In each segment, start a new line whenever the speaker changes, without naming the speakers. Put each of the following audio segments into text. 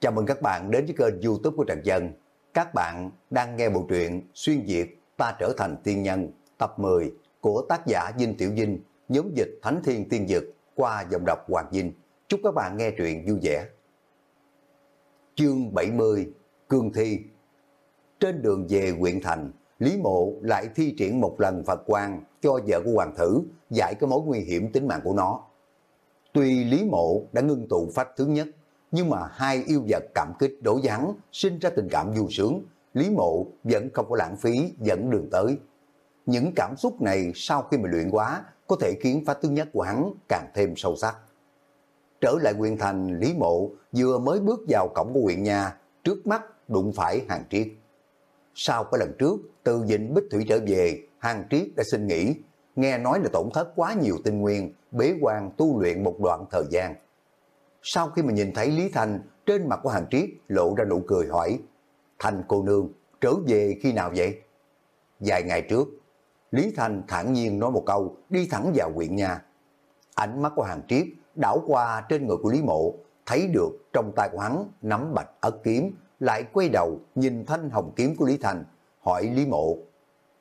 Chào mừng các bạn đến với kênh youtube của Trần Dân. Các bạn đang nghe bộ truyện Xuyên Việt Ta Trở Thành Tiên Nhân tập 10 của tác giả Dinh Tiểu Dinh, nhóm dịch Thánh Thiên Tiên Dực qua dòng đọc Hoàng Dinh. Chúc các bạn nghe truyện vui vẻ. Chương 70 Cương Thi Trên đường về huyện thành, Lý Mộ lại thi triển một lần Phật quan cho vợ của Hoàng Thử giải cái mối nguy hiểm tính mạng của nó. Tuy Lý Mộ đã ngưng tụ phách thứ nhất, nhưng mà hai yêu vật cảm kích đổ với sinh ra tình cảm vui sướng, Lý Mộ vẫn không có lãng phí dẫn đường tới. Những cảm xúc này sau khi mà luyện quá có thể khiến phá tướng nhất của hắn càng thêm sâu sắc. Trở lại quyền thành, Lý Mộ vừa mới bước vào cổng của huyện nhà, trước mắt đụng phải hàng triết. Sau cái lần trước, từ dịnh Bích Thủy trở về, hàng triết đã xin nghỉ, nghe nói là tổn thất quá nhiều tinh nguyên, bế quan tu luyện một đoạn thời gian. Sau khi mà nhìn thấy Lý Thành, trên mặt của hàng triết lộ ra nụ cười hỏi, Thành cô nương, trở về khi nào vậy? Vài ngày trước, Lý Thành thản nhiên nói một câu, đi thẳng vào huyện nhà. Ánh mắt của hàng triết đảo qua trên người của Lý Mộ, thấy được trong tay của hắn nắm bạch ất kiếm, lại quay đầu nhìn thanh hồng kiếm của Lý Thành, hỏi Lý Mộ,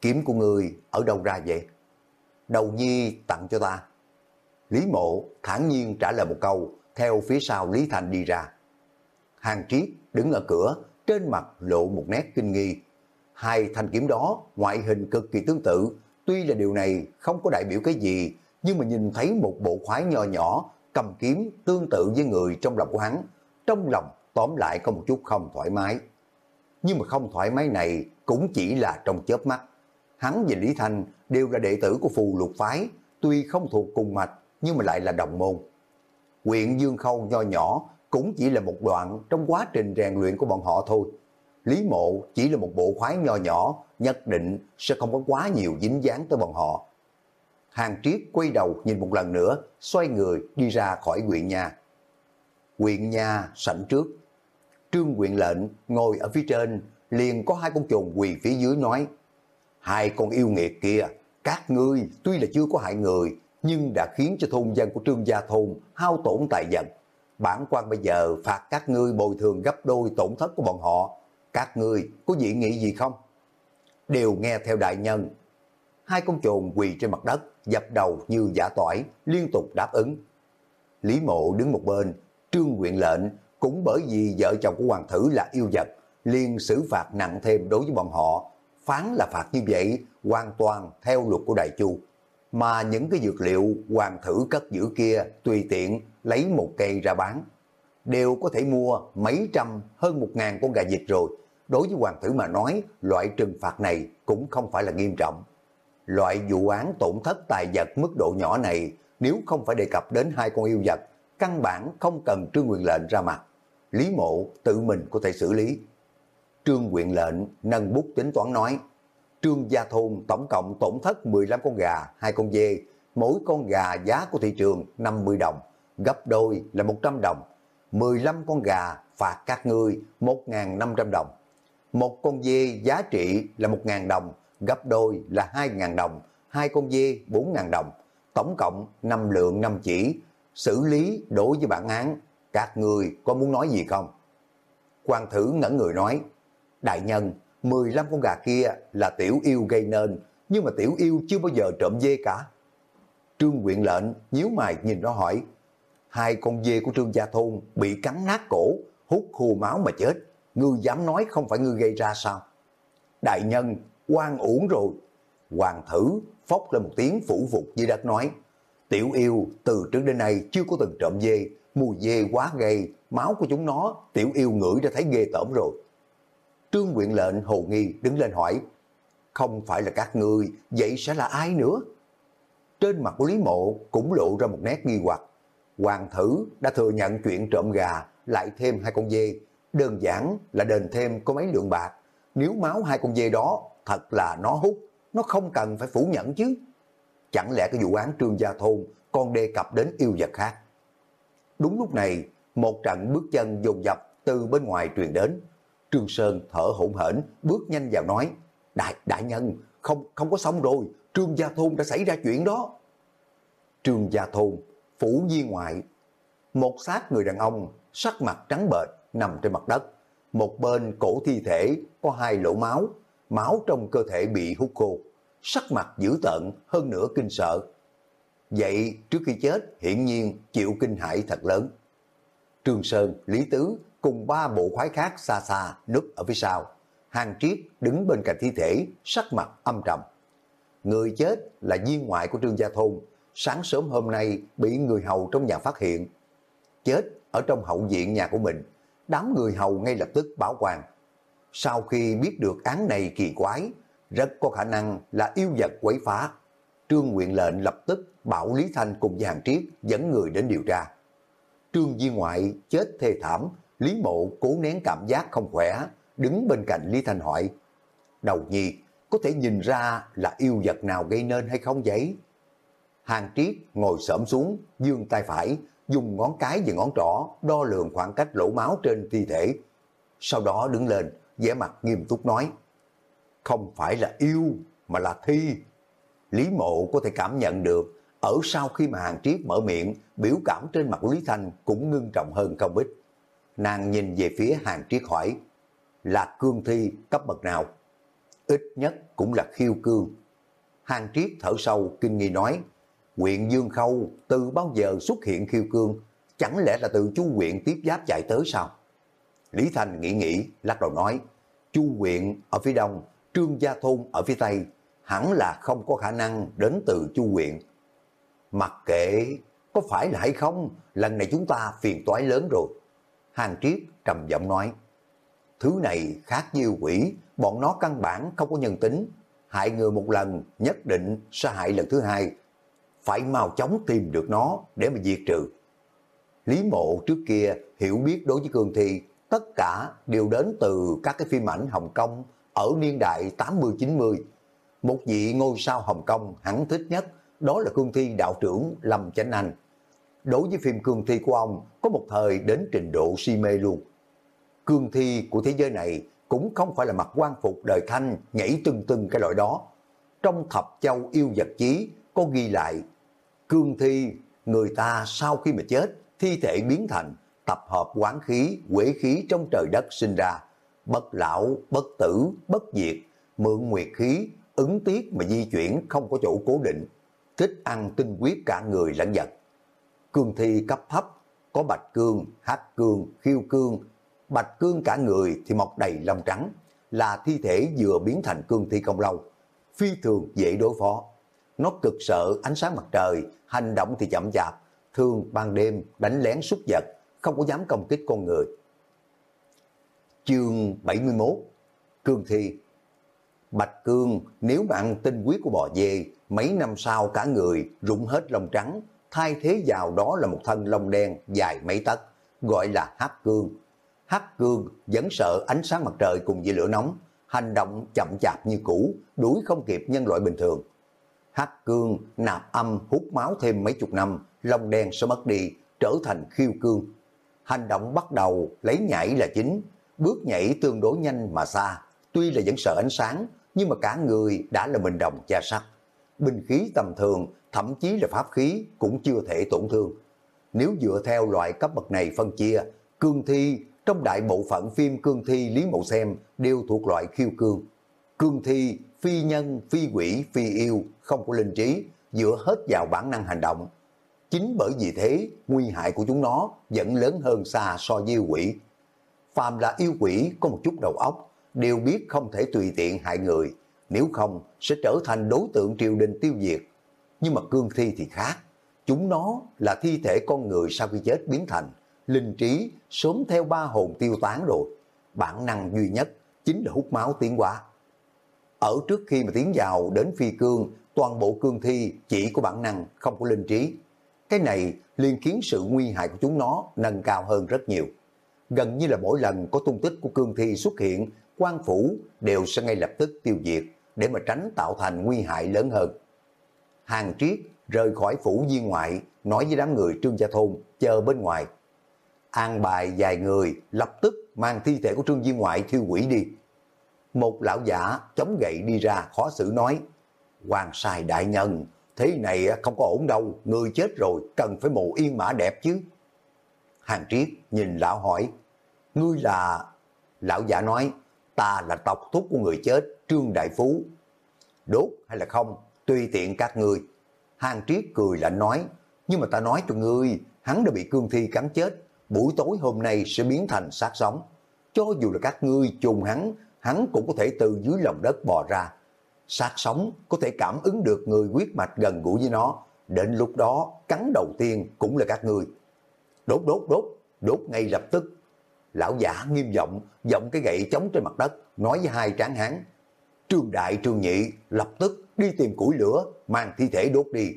kiếm của người ở đâu ra vậy? Đầu nhi tặng cho ta. Lý Mộ thản nhiên trả lời một câu, theo phía sau Lý Thành đi ra. Hàng Triết đứng ở cửa, trên mặt lộ một nét kinh nghi. Hai thanh kiếm đó ngoại hình cực kỳ tương tự, tuy là điều này không có đại biểu cái gì, nhưng mà nhìn thấy một bộ khoái nho nhỏ cầm kiếm tương tự với người trong lòng của hắn, trong lòng tóm lại có một chút không thoải mái. Nhưng mà không thoải mái này cũng chỉ là trong chớp mắt. Hắn và Lý Thanh đều là đệ tử của phù lục phái, tuy không thuộc cùng mạch nhưng mà lại là đồng môn. Quyện Dương Khâu nho nhỏ cũng chỉ là một đoạn trong quá trình rèn luyện của bọn họ thôi. Lý Mộ chỉ là một bộ khoái nho nhỏ, nhất định sẽ không có quá nhiều dính dáng tới bọn họ. Hàng Triết quay đầu nhìn một lần nữa, xoay người đi ra khỏi quyện nhà. Quyện nhà sảnh trước. Trương quyện lệnh ngồi ở phía trên, liền có hai con trồn quỳ phía dưới nói, hai con yêu nghiệt kia, các ngươi tuy là chưa có hại người, nhưng đã khiến cho thôn dân của Trương Gia Thôn hao tổn tài vật. Bản quan bây giờ phạt các ngươi bồi thường gấp đôi tổn thất của bọn họ. Các ngươi có dị nghị gì không? Đều nghe theo đại nhân. Hai con trồn quỳ trên mặt đất, dập đầu như giả tỏi, liên tục đáp ứng. Lý mộ đứng một bên, trương nguyện lệnh, cũng bởi vì vợ chồng của hoàng thử là yêu vật, liền xử phạt nặng thêm đối với bọn họ. Phán là phạt như vậy, hoàn toàn theo luật của Đại Chu mà những cái dược liệu hoàng thử cất giữ kia tùy tiện lấy một cây ra bán. Đều có thể mua mấy trăm hơn một ngàn con gà vịt rồi. Đối với hoàng thử mà nói, loại trừng phạt này cũng không phải là nghiêm trọng. Loại vụ án tổn thất tài vật mức độ nhỏ này, nếu không phải đề cập đến hai con yêu vật, căn bản không cần trương quyền lệnh ra mặt. Lý mộ tự mình có thể xử lý. Trương quyền lệnh nâng bút tính toán nói, Trương Gia Thôn tổng cộng tổn thất 15 con gà, hai con dê, mỗi con gà giá của thị trường 50 đồng, gấp đôi là 100 đồng. 15 con gà phạt các ngươi 1.500 đồng. Một con dê giá trị là 1.000 đồng, gấp đôi là 2.000 đồng, hai con dê 4.000 đồng. Tổng cộng 5 lượng 5 chỉ, xử lý đối với bản án. Các người có muốn nói gì không? quan thử ngẩn người nói, Đại nhân, 15 con gà kia là tiểu yêu gây nên, nhưng mà tiểu yêu chưa bao giờ trộm dê cả. Trương quyện lệnh nhíu mày nhìn nó hỏi, hai con dê của Trương Gia Thôn bị cắn nát cổ, hút khô máu mà chết, ngươi dám nói không phải ngươi gây ra sao? Đại nhân, quan uổng rồi. Hoàng thử phóc lên một tiếng phủ phục dưới đất nói, tiểu yêu từ trước đến nay chưa có từng trộm dê, mùi dê quá gây, máu của chúng nó, tiểu yêu ngửi đã thấy ghê tởm rồi. Trương Quyện lệnh hồ nghi đứng lên hỏi, không phải là các người vậy sẽ là ai nữa? Trên mặt của Lý Mộ cũng lộ ra một nét nghi hoặc. Hoàng thử đã thừa nhận chuyện trộm gà, lại thêm hai con dê, đơn giản là đền thêm có mấy lượng bạc. Nếu máu hai con dê đó thật là nó hút, nó không cần phải phủ nhận chứ. Chẳng lẽ cái vụ án trương gia thôn còn đề cập đến yêu vật khác? Đúng lúc này, một trận bước chân dồn dập từ bên ngoài truyền đến, Trương Sơn thở hổn hển bước nhanh vào nói, đại đại nhân, không không có xong rồi, Trương Gia Thôn đã xảy ra chuyện đó. Trương Gia Thôn, phủ di ngoại, một xác người đàn ông sắc mặt trắng bệch nằm trên mặt đất. Một bên cổ thi thể có hai lỗ máu, máu trong cơ thể bị hút khô. Sắc mặt dữ tợn hơn nữa kinh sợ. Vậy trước khi chết hiển nhiên chịu kinh hãi thật lớn. Trương Sơn, Lý Tứ cùng ba bộ khoái khác xa xa núp ở phía sau. Hàng Triết đứng bên cạnh thi thể, sắc mặt âm trầm. Người chết là viên ngoại của Trương Gia Thôn, sáng sớm hôm nay bị người hầu trong nhà phát hiện. Chết ở trong hậu viện nhà của mình, đám người hầu ngay lập tức báo quan. Sau khi biết được án này kỳ quái, rất có khả năng là yêu vật quấy phá. Trương nguyện lệnh lập tức bảo Lý Thanh cùng với Hàng Triết dẫn người đến điều tra. Trương Di Ngoại chết thê thảm, Lý Mộ cố nén cảm giác không khỏe, đứng bên cạnh Lý Thanh hỏi. Đầu nhi, có thể nhìn ra là yêu vật nào gây nên hay không vậy? Hàng Triết ngồi xổm xuống, dương tay phải, dùng ngón cái và ngón trỏ đo lường khoảng cách lỗ máu trên thi thể. Sau đó đứng lên, vẻ mặt nghiêm túc nói, không phải là yêu, mà là thi. Lý Mộ có thể cảm nhận được, ở sau khi mà Hàng Triết mở miệng, biểu cảm trên mặt của Lý Thanh cũng ngưng trọng hơn không ít. Nàng nhìn về phía Hàng Triết hỏi, là cương thi cấp bậc nào? Ít nhất cũng là khiêu cương. Hàng Triết thở sâu kinh nghi nói, huyện Dương Khâu từ bao giờ xuất hiện khiêu cương, chẳng lẽ là từ chu huyện tiếp giáp chạy tới sao? Lý Thành nghĩ nghĩ, lắc đầu nói, chu huyện ở phía đông, trương gia thôn ở phía tây, hẳn là không có khả năng đến từ chu huyện. Mặc kệ, có phải là hay không, lần này chúng ta phiền toái lớn rồi. Hàng Triết trầm giọng nói, thứ này khác như quỷ, bọn nó căn bản không có nhân tính, hại người một lần nhất định sẽ hại lần thứ hai, phải mau chóng tìm được nó để mà diệt trừ. Lý mộ trước kia hiểu biết đối với Cương Thi, tất cả đều đến từ các cái phim ảnh Hồng Kông ở niên đại 80-90. Một vị ngôi sao Hồng Kông hắn thích nhất đó là Cương Thi đạo trưởng Lâm Chánh Anh. Đối với phim Cương Thi của ông có một thời đến trình độ si mê luôn. Cương Thi của thế giới này cũng không phải là mặc quan phục đời thanh nhảy tưng tưng cái loại đó. Trong thập châu yêu vật chí có ghi lại cương thi, người ta sau khi mà chết, thi thể biến thành tập hợp quán khí, quế khí trong trời đất sinh ra, bất lão, bất tử, bất diệt, mượn nguyệt khí, ứng tiết mà di chuyển không có chỗ cố định, thích ăn tinh huyết cả người lẫn vật. Cương thi cấp thấp, có bạch cương, hắc cương, khiêu cương, bạch cương cả người thì mọc đầy lông trắng, là thi thể vừa biến thành cương thi công lâu, phi thường dễ đối phó. Nó cực sợ ánh sáng mặt trời, hành động thì chậm chạp, thường ban đêm đánh lén súc vật, không có dám công kích con người. Chương 71 Cương Thi Bạch Cương nếu mà ăn tinh quý của bò dê, mấy năm sau cả người rụng hết lông trắng, thay thế vào đó là một thân lông đen dài mấy tấc, gọi là hắc cương. Hắc cương vẫn sợ ánh sáng mặt trời cùng với lửa nóng, hành động chậm chạp như cũ, đuổi không kịp nhân loại bình thường. Hắc cương nạp âm hút máu thêm mấy chục năm, lông đen sẽ mất đi, trở thành khiêu cương. Hành động bắt đầu lấy nhảy là chính, bước nhảy tương đối nhanh mà xa, tuy là vẫn sợ ánh sáng, nhưng mà cả người đã là mình đồng cha sắc. Binh khí tầm thường, thậm chí là pháp khí cũng chưa thể tổn thương. Nếu dựa theo loại cấp bậc này phân chia, cương thi trong đại bộ phận phim cương thi Lý Mậu Xem đều thuộc loại khiêu cương. Cương thi phi nhân, phi quỷ, phi yêu, không có linh trí, dựa hết vào bản năng hành động. Chính bởi vì thế, nguy hại của chúng nó vẫn lớn hơn xa so với yêu quỷ. Phàm là yêu quỷ có một chút đầu óc, đều biết không thể tùy tiện hại người, nếu không sẽ trở thành đối tượng triều đình tiêu diệt. Nhưng mà cương thi thì khác, chúng nó là thi thể con người sau khi chết biến thành, linh trí sớm theo ba hồn tiêu tán rồi. Bản năng duy nhất chính là hút máu tiến hóa. Ở trước khi mà tiến vào đến phi cương, toàn bộ cương thi chỉ có bản năng, không có linh trí. Cái này liên khiến sự nguy hại của chúng nó nâng cao hơn rất nhiều. Gần như là mỗi lần có tung tích của cương thi xuất hiện, quan phủ đều sẽ ngay lập tức tiêu diệt để mà tránh tạo thành nguy hại lớn hơn. Hàng triết rời khỏi phủ viên ngoại, nói với đám người trương gia thôn, chờ bên ngoài. An bài vài người lập tức mang thi thể của trương viên ngoại thiêu quỷ đi một lão giả chống gậy đi ra khó xử nói, Hoàng sai đại nhân, thế này không có ổn đâu, người chết rồi, cần phải mồ yên mã đẹp chứ. Hàng Triết nhìn lão hỏi, ngươi là... Lão giả nói, ta là tộc thúc của người chết, Trương Đại Phú. Đốt hay là không, tùy tiện các ngươi. Hàng Triết cười lạnh nói, nhưng mà ta nói cho ngươi, hắn đã bị cương thi cắn chết, buổi tối hôm nay sẽ biến thành xác sống. Cho dù là các ngươi trùng hắn, hắn cũng có thể từ dưới lòng đất bò ra. Xác sống có thể cảm ứng được người quyết mạch gần gũi với nó, đến lúc đó cắn đầu tiên cũng là các ngươi. Đốt đốt đốt, đốt ngay lập tức. Lão giả nghiêm giọng, giọng cái gậy chống trên mặt đất, nói với hai tráng hán. Trương Đại Trương Nhị lập tức đi tìm củi lửa, mang thi thể đốt đi.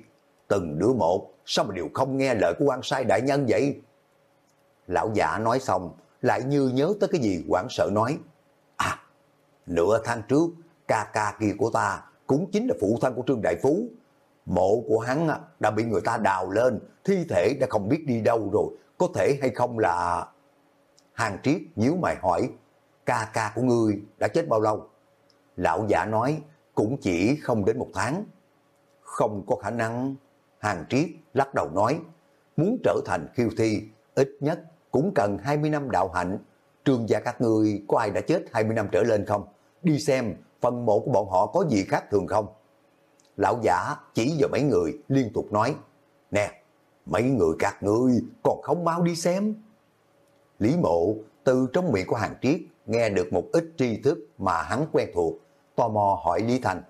Từng đứa một, sao mà đều không nghe lời của quan sai đại nhân vậy? Lão giả nói xong, lại như nhớ tới cái gì quảng sợ nói. À, nửa tháng trước, ca ca kia của ta cũng chính là phụ thân của Trương Đại Phú. Mộ của hắn đã bị người ta đào lên, thi thể đã không biết đi đâu rồi, có thể hay không là... Hàng Triết nhíu mày hỏi, ca ca của ngươi đã chết bao lâu? Lão giả nói, cũng chỉ không đến một tháng. Không có khả năng. Hàng Triết lắc đầu nói, muốn trở thành khiêu thi, ít nhất cũng cần 20 năm đạo hạnh. Trường gia các ngươi có ai đã chết 20 năm trở lên không? Đi xem phần mộ của bọn họ có gì khác thường không? Lão giả chỉ vào mấy người liên tục nói, Nè, mấy người các ngươi còn không mau đi xem. Lý mộ từ trong miệng của hàng triết nghe được một ít tri thức mà hắn quen thuộc, tò mò hỏi Lý Thành.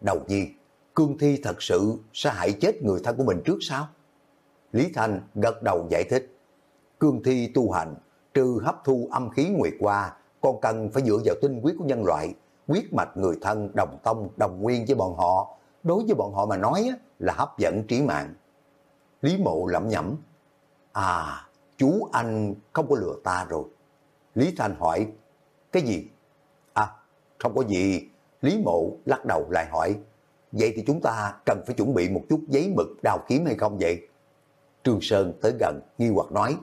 Đầu nhi, cương thi thật sự sẽ hại chết người thân của mình trước sao? Lý Thành gật đầu giải thích. Cương thi tu hành, trừ hấp thu âm khí nguyệt qua, còn cần phải dựa vào tinh huyết của nhân loại, quyết mạch người thân đồng tông đồng nguyên với bọn họ. Đối với bọn họ mà nói là hấp dẫn trí mạng. Lý mộ lẩm nhẩm. À, chú anh không có lừa ta rồi. Lý Thanh hỏi, cái gì? À, không có gì. Lý mộ lắc đầu lại hỏi, vậy thì chúng ta cần phải chuẩn bị một chút giấy mực đào kiếm hay không vậy? Trương Sơn tới gần, nghi hoặc nói,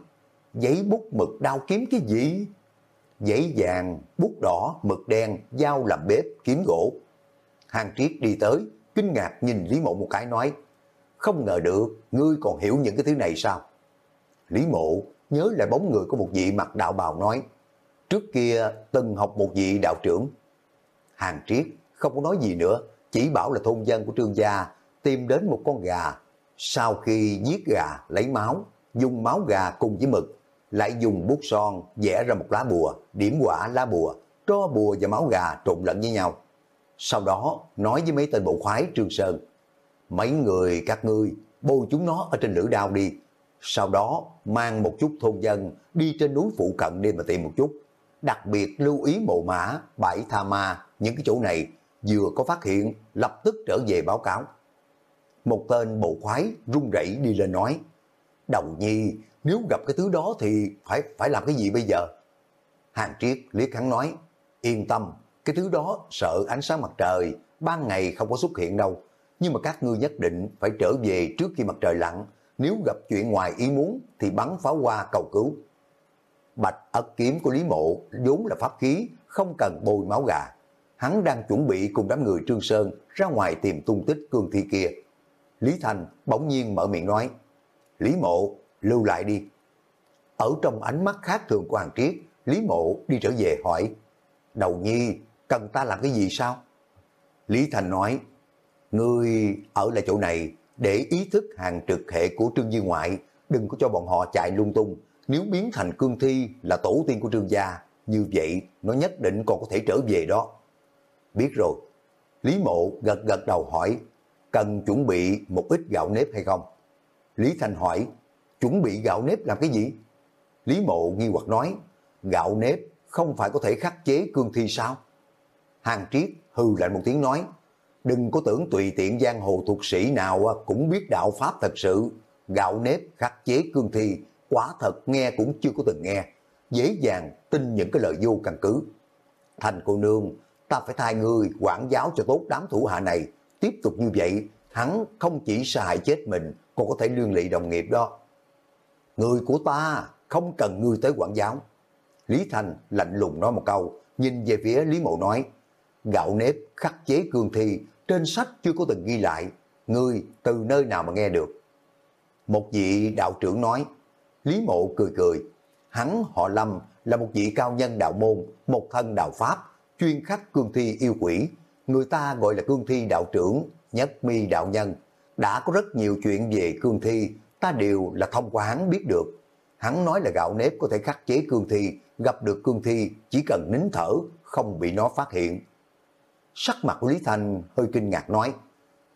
giấy bút mực đao kiếm cái gì? Giấy vàng, bút đỏ, mực đen, dao làm bếp, kiếm gỗ. Hàng Triết đi tới, kinh ngạc nhìn Lý Mộ một cái nói, không ngờ được, ngươi còn hiểu những cái thứ này sao? Lý Mộ nhớ lại bóng người của một vị mặt đạo bào nói, trước kia từng học một vị đạo trưởng. Hàng Triết không có nói gì nữa, chỉ bảo là thôn dân của trương gia tìm đến một con gà. Sau khi giết gà lấy máu, dùng máu gà cùng với mực, lại dùng bút son vẽ ra một lá bùa, điểm quả lá bùa, tro bùa và máu gà trộn lẫn với nhau. Sau đó nói với mấy tên bộ khoái Trương Sơn, mấy người các ngươi bôi chúng nó ở trên lửa đao đi, sau đó mang một chút thôn dân đi trên núi phụ cận đi mà tìm một chút. Đặc biệt lưu ý mộ mã, bãi tha ma, những cái chỗ này vừa có phát hiện lập tức trở về báo cáo. Một tên bộ khoái run rẩy đi lên nói, Đầu nhi, nếu gặp cái thứ đó thì phải phải làm cái gì bây giờ? Hàng Triết liếc hắn nói, yên tâm, cái thứ đó sợ ánh sáng mặt trời, ban ngày không có xuất hiện đâu. Nhưng mà các ngươi nhất định phải trở về trước khi mặt trời lặn, nếu gặp chuyện ngoài ý muốn thì bắn pháo hoa cầu cứu. Bạch ất kiếm của Lý Mộ vốn là pháp khí, không cần bôi máu gà. Hắn đang chuẩn bị cùng đám người Trương Sơn ra ngoài tìm tung tích cương thi kia. Lý Thành bỗng nhiên mở miệng nói, Lý Mộ, lưu lại đi. Ở trong ánh mắt khác thường của Hàng Triết, Lý Mộ đi trở về hỏi, Đầu nhi, cần ta làm cái gì sao? Lý Thành nói, Ngươi ở lại chỗ này để ý thức hàng trực hệ của Trương Duy Ngoại, đừng có cho bọn họ chạy lung tung. Nếu biến thành cương thi là tổ tiên của Trương gia, như vậy nó nhất định còn có thể trở về đó. Biết rồi. Lý Mộ gật gật đầu hỏi, cần chuẩn bị một ít gạo nếp hay không? Lý Thành hỏi, chuẩn bị gạo nếp làm cái gì? Lý Mộ nghi hoặc nói, gạo nếp không phải có thể khắc chế cương thi sao? Hàng Triết hừ lạnh một tiếng nói, đừng có tưởng tùy tiện giang hồ thuộc sĩ nào cũng biết đạo pháp thật sự. Gạo nếp khắc chế cương thi, quả thật nghe cũng chưa có từng nghe. Dễ dàng tin những cái lời vô căn cứ. Thành cô nương, ta phải thay người quản giáo cho tốt đám thủ hạ này. Tiếp tục như vậy, hắn không chỉ sa hại chết mình, còn có thể liên lụy đồng nghiệp đó. Người của ta không cần ngươi tới quản giáo. Lý Thành lạnh lùng nói một câu, nhìn về phía Lý Mộ nói, gạo nếp khắc chế cương thi, trên sách chưa có từng ghi lại, ngươi từ nơi nào mà nghe được. Một vị đạo trưởng nói, Lý Mộ cười cười. Hắn họ Lâm là một vị cao nhân đạo môn, một thân đạo Pháp, chuyên khắc cương thi yêu quỷ. Người ta gọi là cương thi đạo trưởng, nhất mi đạo nhân. Đã có rất nhiều chuyện về cương thi, ta đều là thông qua hắn biết được. Hắn nói là gạo nếp có thể khắc chế cương thi, gặp được cương thi chỉ cần nín thở, không bị nó phát hiện. Sắc mặt của Lý Thanh hơi kinh ngạc nói,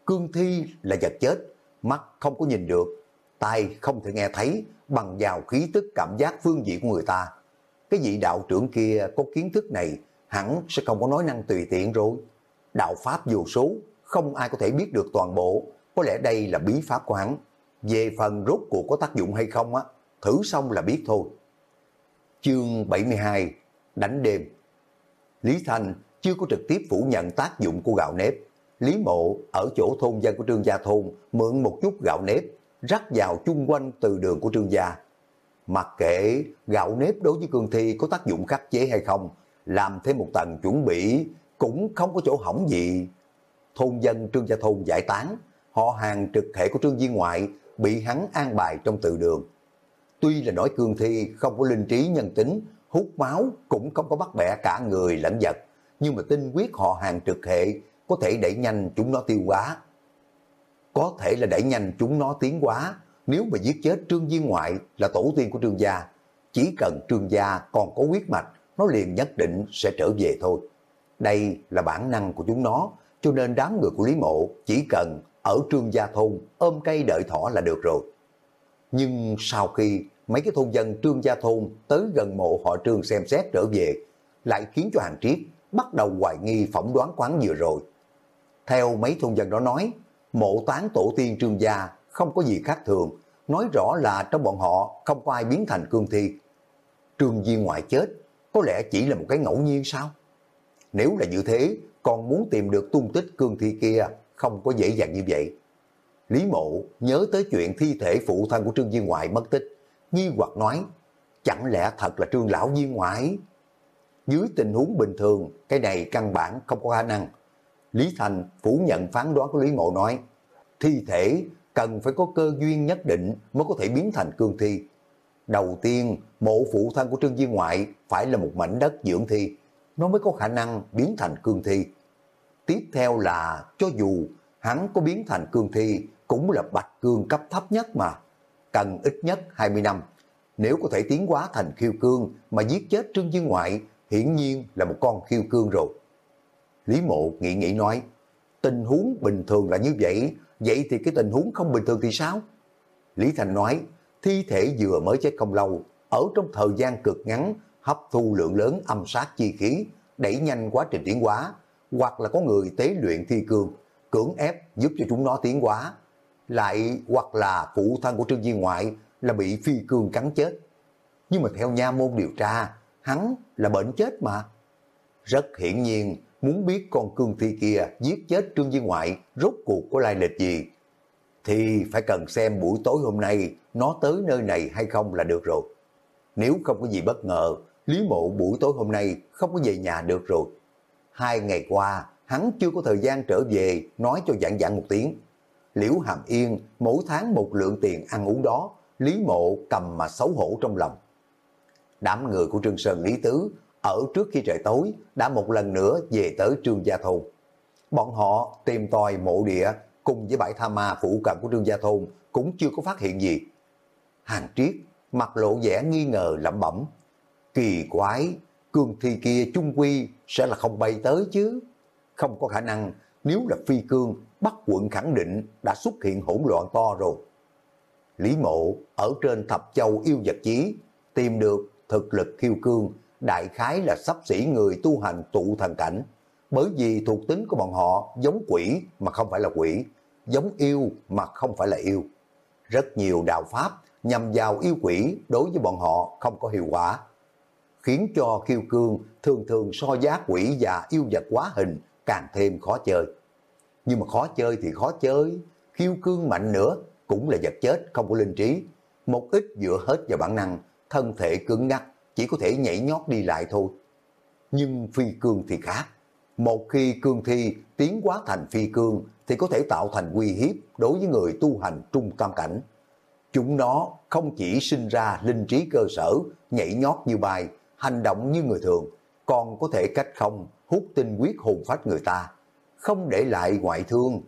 cương thi là vật chết, mắt không có nhìn được, tai không thể nghe thấy, bằng vào khí tức cảm giác phương diện của người ta. Cái vị đạo trưởng kia có kiến thức này, hẳn sẽ không có nói năng tùy tiện rồi. Đạo Pháp vô số, không ai có thể biết được toàn bộ, có lẽ đây là bí pháp của hắn. Về phần rốt cuộc có tác dụng hay không á, thử xong là biết thôi. Chương 72 Đánh đêm Lý Thanh chưa có trực tiếp phủ nhận tác dụng của gạo nếp. Lý Mộ ở chỗ thôn dân của Trương Gia Thôn mượn một chút gạo nếp, rắc vào chung quanh từ đường của Trương Gia. Mặc kệ gạo nếp đối với cương thi có tác dụng khắc chế hay không, làm thêm một tầng chuẩn bị cũng không có chỗ hỏng gì. Thôn dân Trương Gia Thôn giải tán, họ hàng trực hệ của Trương Viên Ngoại bị hắn an bài trong từ đường. Tuy là nói cương thi không có linh trí nhân tính, hút máu cũng không có bắt bẻ cả người lẫn vật, nhưng mà tinh quyết họ hàng trực hệ có thể đẩy nhanh chúng nó tiêu hóa. Có thể là đẩy nhanh chúng nó tiến hóa, nếu mà giết chết Trương Viên Ngoại là tổ tiên của Trương Gia, chỉ cần Trương Gia còn có huyết mạch, nó liền nhất định sẽ trở về thôi. Đây là bản năng của chúng nó, cho nên đám người của Lý Mộ chỉ cần ở Trương Gia Thôn ôm cây đợi thỏ là được rồi. Nhưng sau khi mấy cái thôn dân Trương Gia Thôn tới gần mộ họ Trương xem xét trở về, lại khiến cho hàng triết bắt đầu hoài nghi phỏng đoán quán vừa rồi. Theo mấy thôn dân đó nói, mộ tán tổ tiên Trương Gia không có gì khác thường, nói rõ là trong bọn họ không có ai biến thành cương thi. Trương Di ngoại chết, có lẽ chỉ là một cái ngẫu nhiên sao? Nếu là như thế, còn muốn tìm được tung tích cương thi kia không có dễ dàng như vậy. Lý Mộ nhớ tới chuyện thi thể phụ thân của Trương duy Ngoại mất tích, nghi hoặc nói, chẳng lẽ thật là Trương Lão duy Ngoại? Dưới tình huống bình thường, cái này căn bản không có khả năng. Lý Thành phủ nhận phán đoán của Lý Mộ nói, thi thể cần phải có cơ duyên nhất định mới có thể biến thành cương thi. Đầu tiên, mộ phụ thân của Trương Viên Ngoại phải là một mảnh đất dưỡng thi, nó mới có khả năng biến thành cương thi. Tiếp theo là, cho dù hắn có biến thành cương thi, cũng là bạch cương cấp thấp nhất mà. Cần ít nhất 20 năm. Nếu có thể tiến hóa thành khiêu cương mà giết chết Trương Viên Ngoại, hiển nhiên là một con khiêu cương rồi. Lý Mộ nghĩ nghĩ nói, tình huống bình thường là như vậy, vậy thì cái tình huống không bình thường thì sao? Lý Thành nói, thi thể vừa mới chết không lâu, ở trong thời gian cực ngắn, hấp thu lượng lớn âm sát chi khí, đẩy nhanh quá trình tiến hóa, hoặc là có người tế luyện thi cương, cưỡng ép giúp cho chúng nó tiến hóa, lại hoặc là phụ thân của Trương duy Ngoại là bị phi cương cắn chết. Nhưng mà theo nha môn điều tra, hắn là bệnh chết mà. Rất hiển nhiên, muốn biết con cương thi kia giết chết Trương duy Ngoại rốt cuộc có lai lịch gì, thì phải cần xem buổi tối hôm nay nó tới nơi này hay không là được rồi. Nếu không có gì bất ngờ, Lý Mộ buổi tối hôm nay không có về nhà được rồi. Hai ngày qua, hắn chưa có thời gian trở về nói cho dạng dạng một tiếng. Liễu Hàm Yên mỗi tháng một lượng tiền ăn uống đó, Lý Mộ cầm mà xấu hổ trong lòng. Đám người của Trương Sơn Lý Tứ ở trước khi trời tối đã một lần nữa về tới Trương Gia Thôn. Bọn họ tìm tòi mộ địa cùng với bãi tha ma phụ cận của Trương Gia Thôn cũng chưa có phát hiện gì. Hàng Triết mặt lộ vẻ nghi ngờ lẩm bẩm. Kỳ quái, cương thi kia chung quy sẽ là không bay tới chứ. Không có khả năng, nếu là phi cương, Bắc quận khẳng định đã xuất hiện hỗn loạn to rồi. Lý mộ ở trên thập châu yêu vật chí, tìm được thực lực khiêu cương, đại khái là sắp xỉ người tu hành tụ thần cảnh. Bởi vì thuộc tính của bọn họ giống quỷ mà không phải là quỷ, giống yêu mà không phải là yêu. Rất nhiều đạo pháp nhằm vào yêu quỷ đối với bọn họ không có hiệu quả. Khiến cho khiêu cương thường thường so giá quỷ và yêu vật quá hình càng thêm khó chơi. Nhưng mà khó chơi thì khó chơi, khiêu cương mạnh nữa cũng là vật chết không có linh trí. Một ít dựa hết vào bản năng, thân thể cứng ngắc, chỉ có thể nhảy nhót đi lại thôi. Nhưng phi cương thì khác. Một khi cương thi tiến quá thành phi cương thì có thể tạo thành uy hiếp đối với người tu hành trung tam cảnh Chúng nó không chỉ sinh ra linh trí cơ sở, nhảy nhót như bài, hành động như người thường, còn có thể cách không hút tinh huyết hồn phách người ta, không để lại ngoại thương.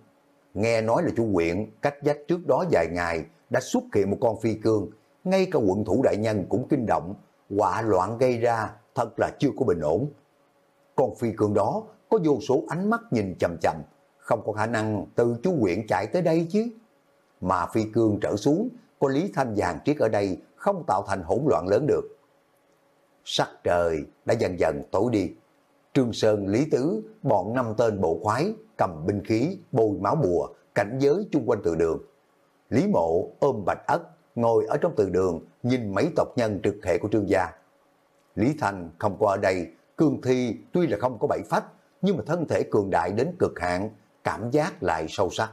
Nghe nói là chu quyện cách dách trước đó vài ngày đã xuất hiện một con phi cương, ngay cả quận thủ đại nhân cũng kinh động, quả loạn gây ra thật là chưa có bình ổn. Con phi cương đó có vô số ánh mắt nhìn chầm chầm, không có khả năng từ chú huyện chạy tới đây chứ. Mà phi cương trở xuống, có Lý Thanh vàng triết ở đây không tạo thành hỗn loạn lớn được. Sắc trời đã dần dần tối đi. Trương Sơn, Lý Tứ, bọn năm tên bộ khoái, cầm binh khí, bôi máu bùa, cảnh giới chung quanh từ đường. Lý Mộ ôm bạch ất, ngồi ở trong từ đường, nhìn mấy tộc nhân trực hệ của trương gia. Lý Thành không qua đây, Cương Thi tuy là không có bảy phách, nhưng mà thân thể cường đại đến cực hạn, cảm giác lại sâu sắc.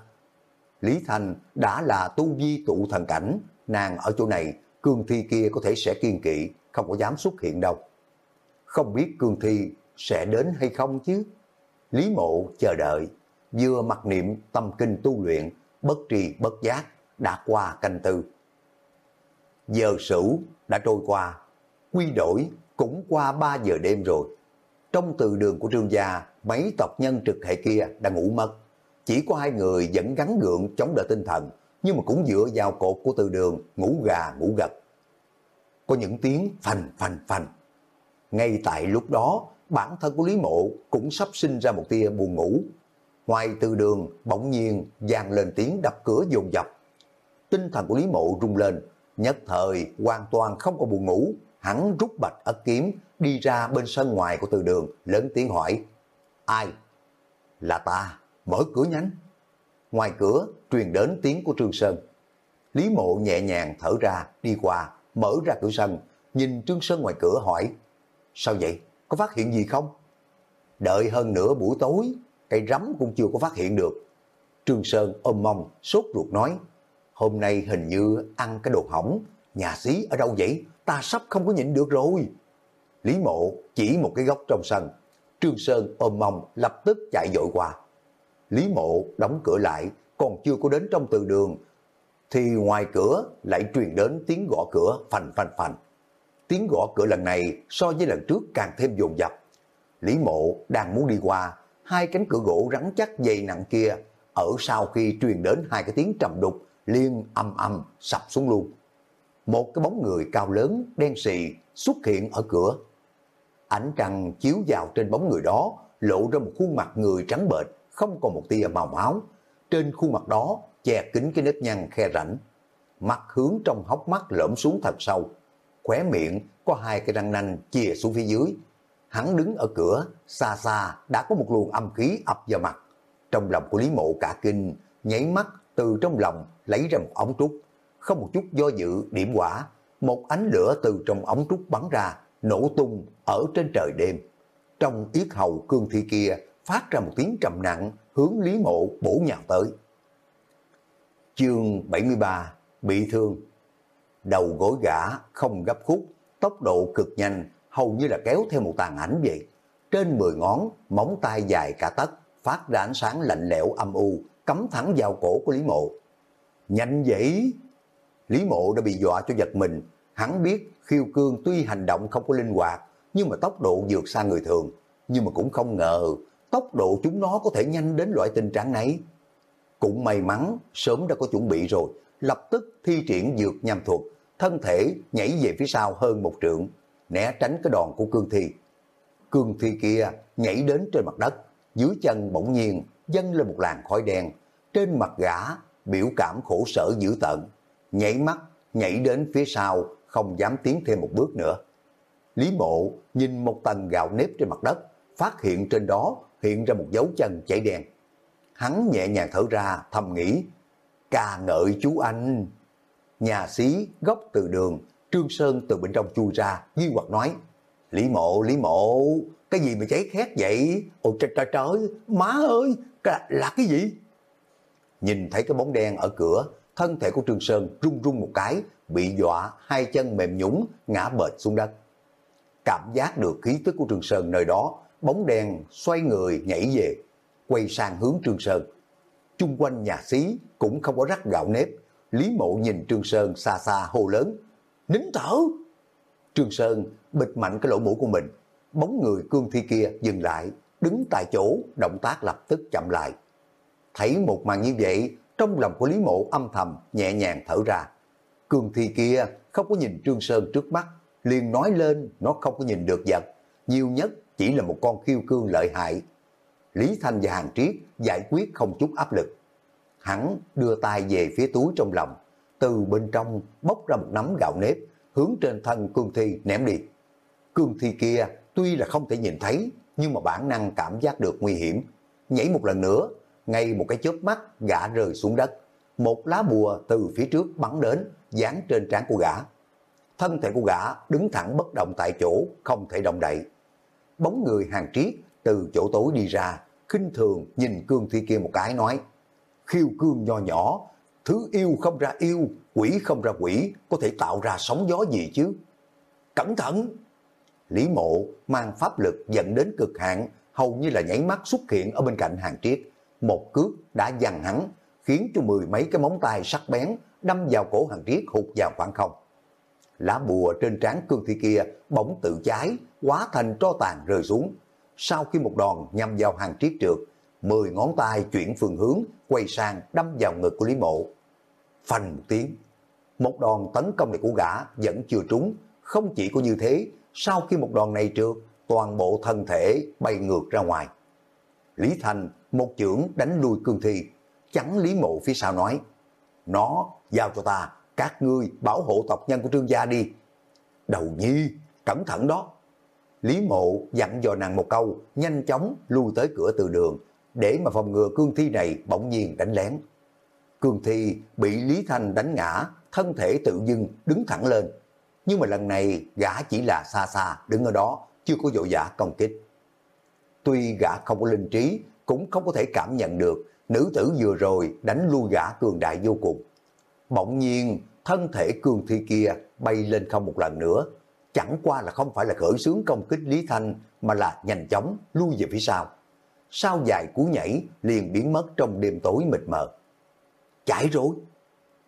Lý Thành đã là tu vi tụ thần cảnh, nàng ở chỗ này, Cương Thi kia có thể sẽ kiên kỵ, không có dám xuất hiện đâu. Không biết Cương Thi sẽ đến hay không chứ? Lý Mộ chờ đợi, vừa mặc niệm tâm kinh tu luyện, bất trì bất giác, đã qua canh tư. Giờ sửu đã trôi qua, quy đổi cũng qua 3 giờ đêm rồi. Trong từ đường của trương gia, mấy tộc nhân trực hệ kia đã ngủ mất. Chỉ có hai người vẫn gắn gượng chống đỡ tinh thần, nhưng mà cũng dựa vào cột của từ đường, ngủ gà ngủ gật. Có những tiếng phành phành phành. Ngay tại lúc đó, bản thân của Lý Mộ cũng sắp sinh ra một tia buồn ngủ. Ngoài từ đường, bỗng nhiên vang lên tiếng đập cửa dồn dập. Tinh thần của Lý Mộ rung lên, nhất thời hoàn toàn không có buồn ngủ, hắn rút bạch ất kiếm, đi ra bên sân ngoài của từ đường, lớn tiếng hỏi, ai? Là ta, mở cửa nhánh. Ngoài cửa, truyền đến tiếng của Trương Sơn. Lý mộ nhẹ nhàng thở ra, đi qua, mở ra cửa sân, nhìn Trương Sơn ngoài cửa hỏi, sao vậy, có phát hiện gì không? Đợi hơn nửa buổi tối, cây rắm cũng chưa có phát hiện được. Trương Sơn ôm mong, sốt ruột nói, hôm nay hình như ăn cái đồ hỏng, nhà xí ở đâu vậy? Ta sắp không có nhịn được rồi. Lý mộ chỉ một cái góc trong sân, Trương Sơn ôm mông lập tức chạy dội qua. Lý mộ đóng cửa lại, còn chưa có đến trong từ đường, thì ngoài cửa lại truyền đến tiếng gõ cửa phành phành phành. Tiếng gõ cửa lần này so với lần trước càng thêm dồn dập. Lý mộ đang muốn đi qua, hai cánh cửa gỗ rắn chắc dày nặng kia, ở sau khi truyền đến hai cái tiếng trầm đục, liên âm âm sập xuống luôn. Một cái bóng người cao lớn, đen xì xuất hiện ở cửa. Ánh trăng chiếu vào trên bóng người đó, lộ ra một khuôn mặt người trắng bệch, không còn một tia màu máu. Trên khuôn mặt đó che kín cái nếp nhăn khe rãnh. Mặt hướng trong hốc mắt lõm xuống thật sâu. Khóe miệng có hai cái răng nanh chìa xuống phía dưới. Hắn đứng ở cửa, xa xa đã có một luồng âm khí ập vào mặt. Trong lòng của Lý Mộ cả kinh, nháy mắt từ trong lòng lấy ra một ống trúc. Không một chút do dự điểm quả, một ánh lửa từ trong ống trúc bắn ra, nổ tung ở trên trời đêm. Trong yết hầu cương thi kia phát ra một tiếng trầm nặng hướng Lý Mộ bổ nhào tới. Chương 73 Bị thương Đầu gối gã không gấp khúc, tốc độ cực nhanh, hầu như là kéo theo một tàn ảnh vậy. Trên 10 ngón, móng tay dài cả tấc, phát ra ánh sáng lạnh lẽo âm u, cắm thẳng vào cổ của Lý Mộ. Nhanh vậy! Lý Mộ đã bị dọa cho giật mình, hắn biết khiêu cương tuy hành động không có linh hoạt, nhưng mà tốc độ vượt xa người thường, nhưng mà cũng không ngờ tốc độ chúng nó có thể nhanh đến loại tình trạng này. Cũng may mắn, sớm đã có chuẩn bị rồi, lập tức thi triển dược nham thuật, thân thể nhảy về phía sau hơn một trượng, né tránh cái đòn của cương thi. Cương thi kia nhảy đến trên mặt đất, dưới chân bỗng nhiên dâng lên một làn khói đen, trên mặt gã biểu cảm khổ sở dữ tận nhảy mắt nhảy đến phía sau, không dám tiến thêm một bước nữa. Lý mộ nhìn một tầng gạo nếp trên mặt đất, phát hiện trên đó hiện ra một dấu chân chảy đen. Hắn nhẹ nhàng thở ra, thầm nghĩ, ca ngợi chú anh. Nhà xí, góc từ đường, Trương Sơn từ bên trong chui ra, nghi hoặc nói, Lý mộ, Lý mộ, cái gì mà cháy khét vậy? Ôi trời trời trời, má ơi, là, là cái gì? Nhìn thấy cái bóng đen ở cửa, thân thể của Trương Sơn rung rung một cái, bị dọa hai chân mềm nhũng, ngã bệt xuống đất. Cảm giác được khí tức của Trương Sơn nơi đó, bóng đen xoay người nhảy về, quay sang hướng Trương Sơn. Chung quanh nhà xí cũng không có rắc gạo nếp, Lý Mộ nhìn Trương Sơn xa xa hồ lớn, nín thở. Trương Sơn bịt mạnh cái lỗ mũi của mình, bóng người cương thi kia dừng lại, đứng tại chỗ, động tác lập tức chậm lại. Thấy một màn như vậy, trong lòng của Lý Mộ âm thầm, nhẹ nhàng thở ra. Cương thi kia không có nhìn Trương Sơn trước mắt, liền nói lên nó không có nhìn được vật, nhiều nhất chỉ là một con khiêu cương lợi hại. Lý Thanh và Hàng Triết giải quyết không chút áp lực. Hắn đưa tay về phía túi trong lòng, từ bên trong bốc ra một nắm gạo nếp, hướng trên thân cương thi ném đi. Cương thi kia tuy là không thể nhìn thấy, nhưng mà bản năng cảm giác được nguy hiểm. Nhảy một lần nữa, ngay một cái chớp mắt gã rơi xuống đất. Một lá bùa từ phía trước bắn đến, dán trên trán của gã. Thân thể của gã đứng thẳng bất động tại chỗ, không thể động đậy. Bóng người hàng triết từ chỗ tối đi ra, khinh thường nhìn cương thi kia một cái nói, khiêu cương nho nhỏ, thứ yêu không ra yêu, quỷ không ra quỷ, có thể tạo ra sóng gió gì chứ? Cẩn thận! Lý mộ mang pháp lực dẫn đến cực hạn, hầu như là nhảy mắt xuất hiện ở bên cạnh hàng triết. Một cước đã dằn hắn, khiến cho mười mấy cái móng tay sắc bén đâm vào cổ hàng triết hụt vào khoảng không. Lá bùa trên trán cương thi kia bỗng tự cháy, hóa thành tro tàn rơi xuống. Sau khi một đòn nhằm vào hàng triết trượt, mười ngón tay chuyển phương hướng, quay sang đâm vào ngực của Lý Mộ. Phanh một tiếng, một đòn tấn công này của gã vẫn chưa trúng, không chỉ có như thế, sau khi một đòn này trượt, toàn bộ thân thể bay ngược ra ngoài. Lý Thành một chưởng đánh lui cương thi, chắn Lý Mộ phía sau nói, nó giao cho ta, các ngươi bảo hộ tộc nhân của trương gia đi. Đầu nhi, cẩn thận đó. Lý Mộ dặn dò nàng một câu, nhanh chóng lui tới cửa từ đường, để mà phòng ngừa cương thi này bỗng nhiên đánh lén. Cương thi bị Lý Thanh đánh ngã, thân thể tự dưng đứng thẳng lên. Nhưng mà lần này gã chỉ là xa xa đứng ở đó, chưa có dội dã công kích. Tuy gã không có linh trí, cũng không có thể cảm nhận được nữ tử vừa rồi đánh lui gã cường đại vô cùng. Bỗng nhiên, thân thể cường thi kia bay lên không một lần nữa, chẳng qua là không phải là khởi xướng công kích Lý Thanh, mà là nhanh chóng lui về phía sau. Sau dài cú nhảy, liền biến mất trong đêm tối mịt mờ. Chạy rồi!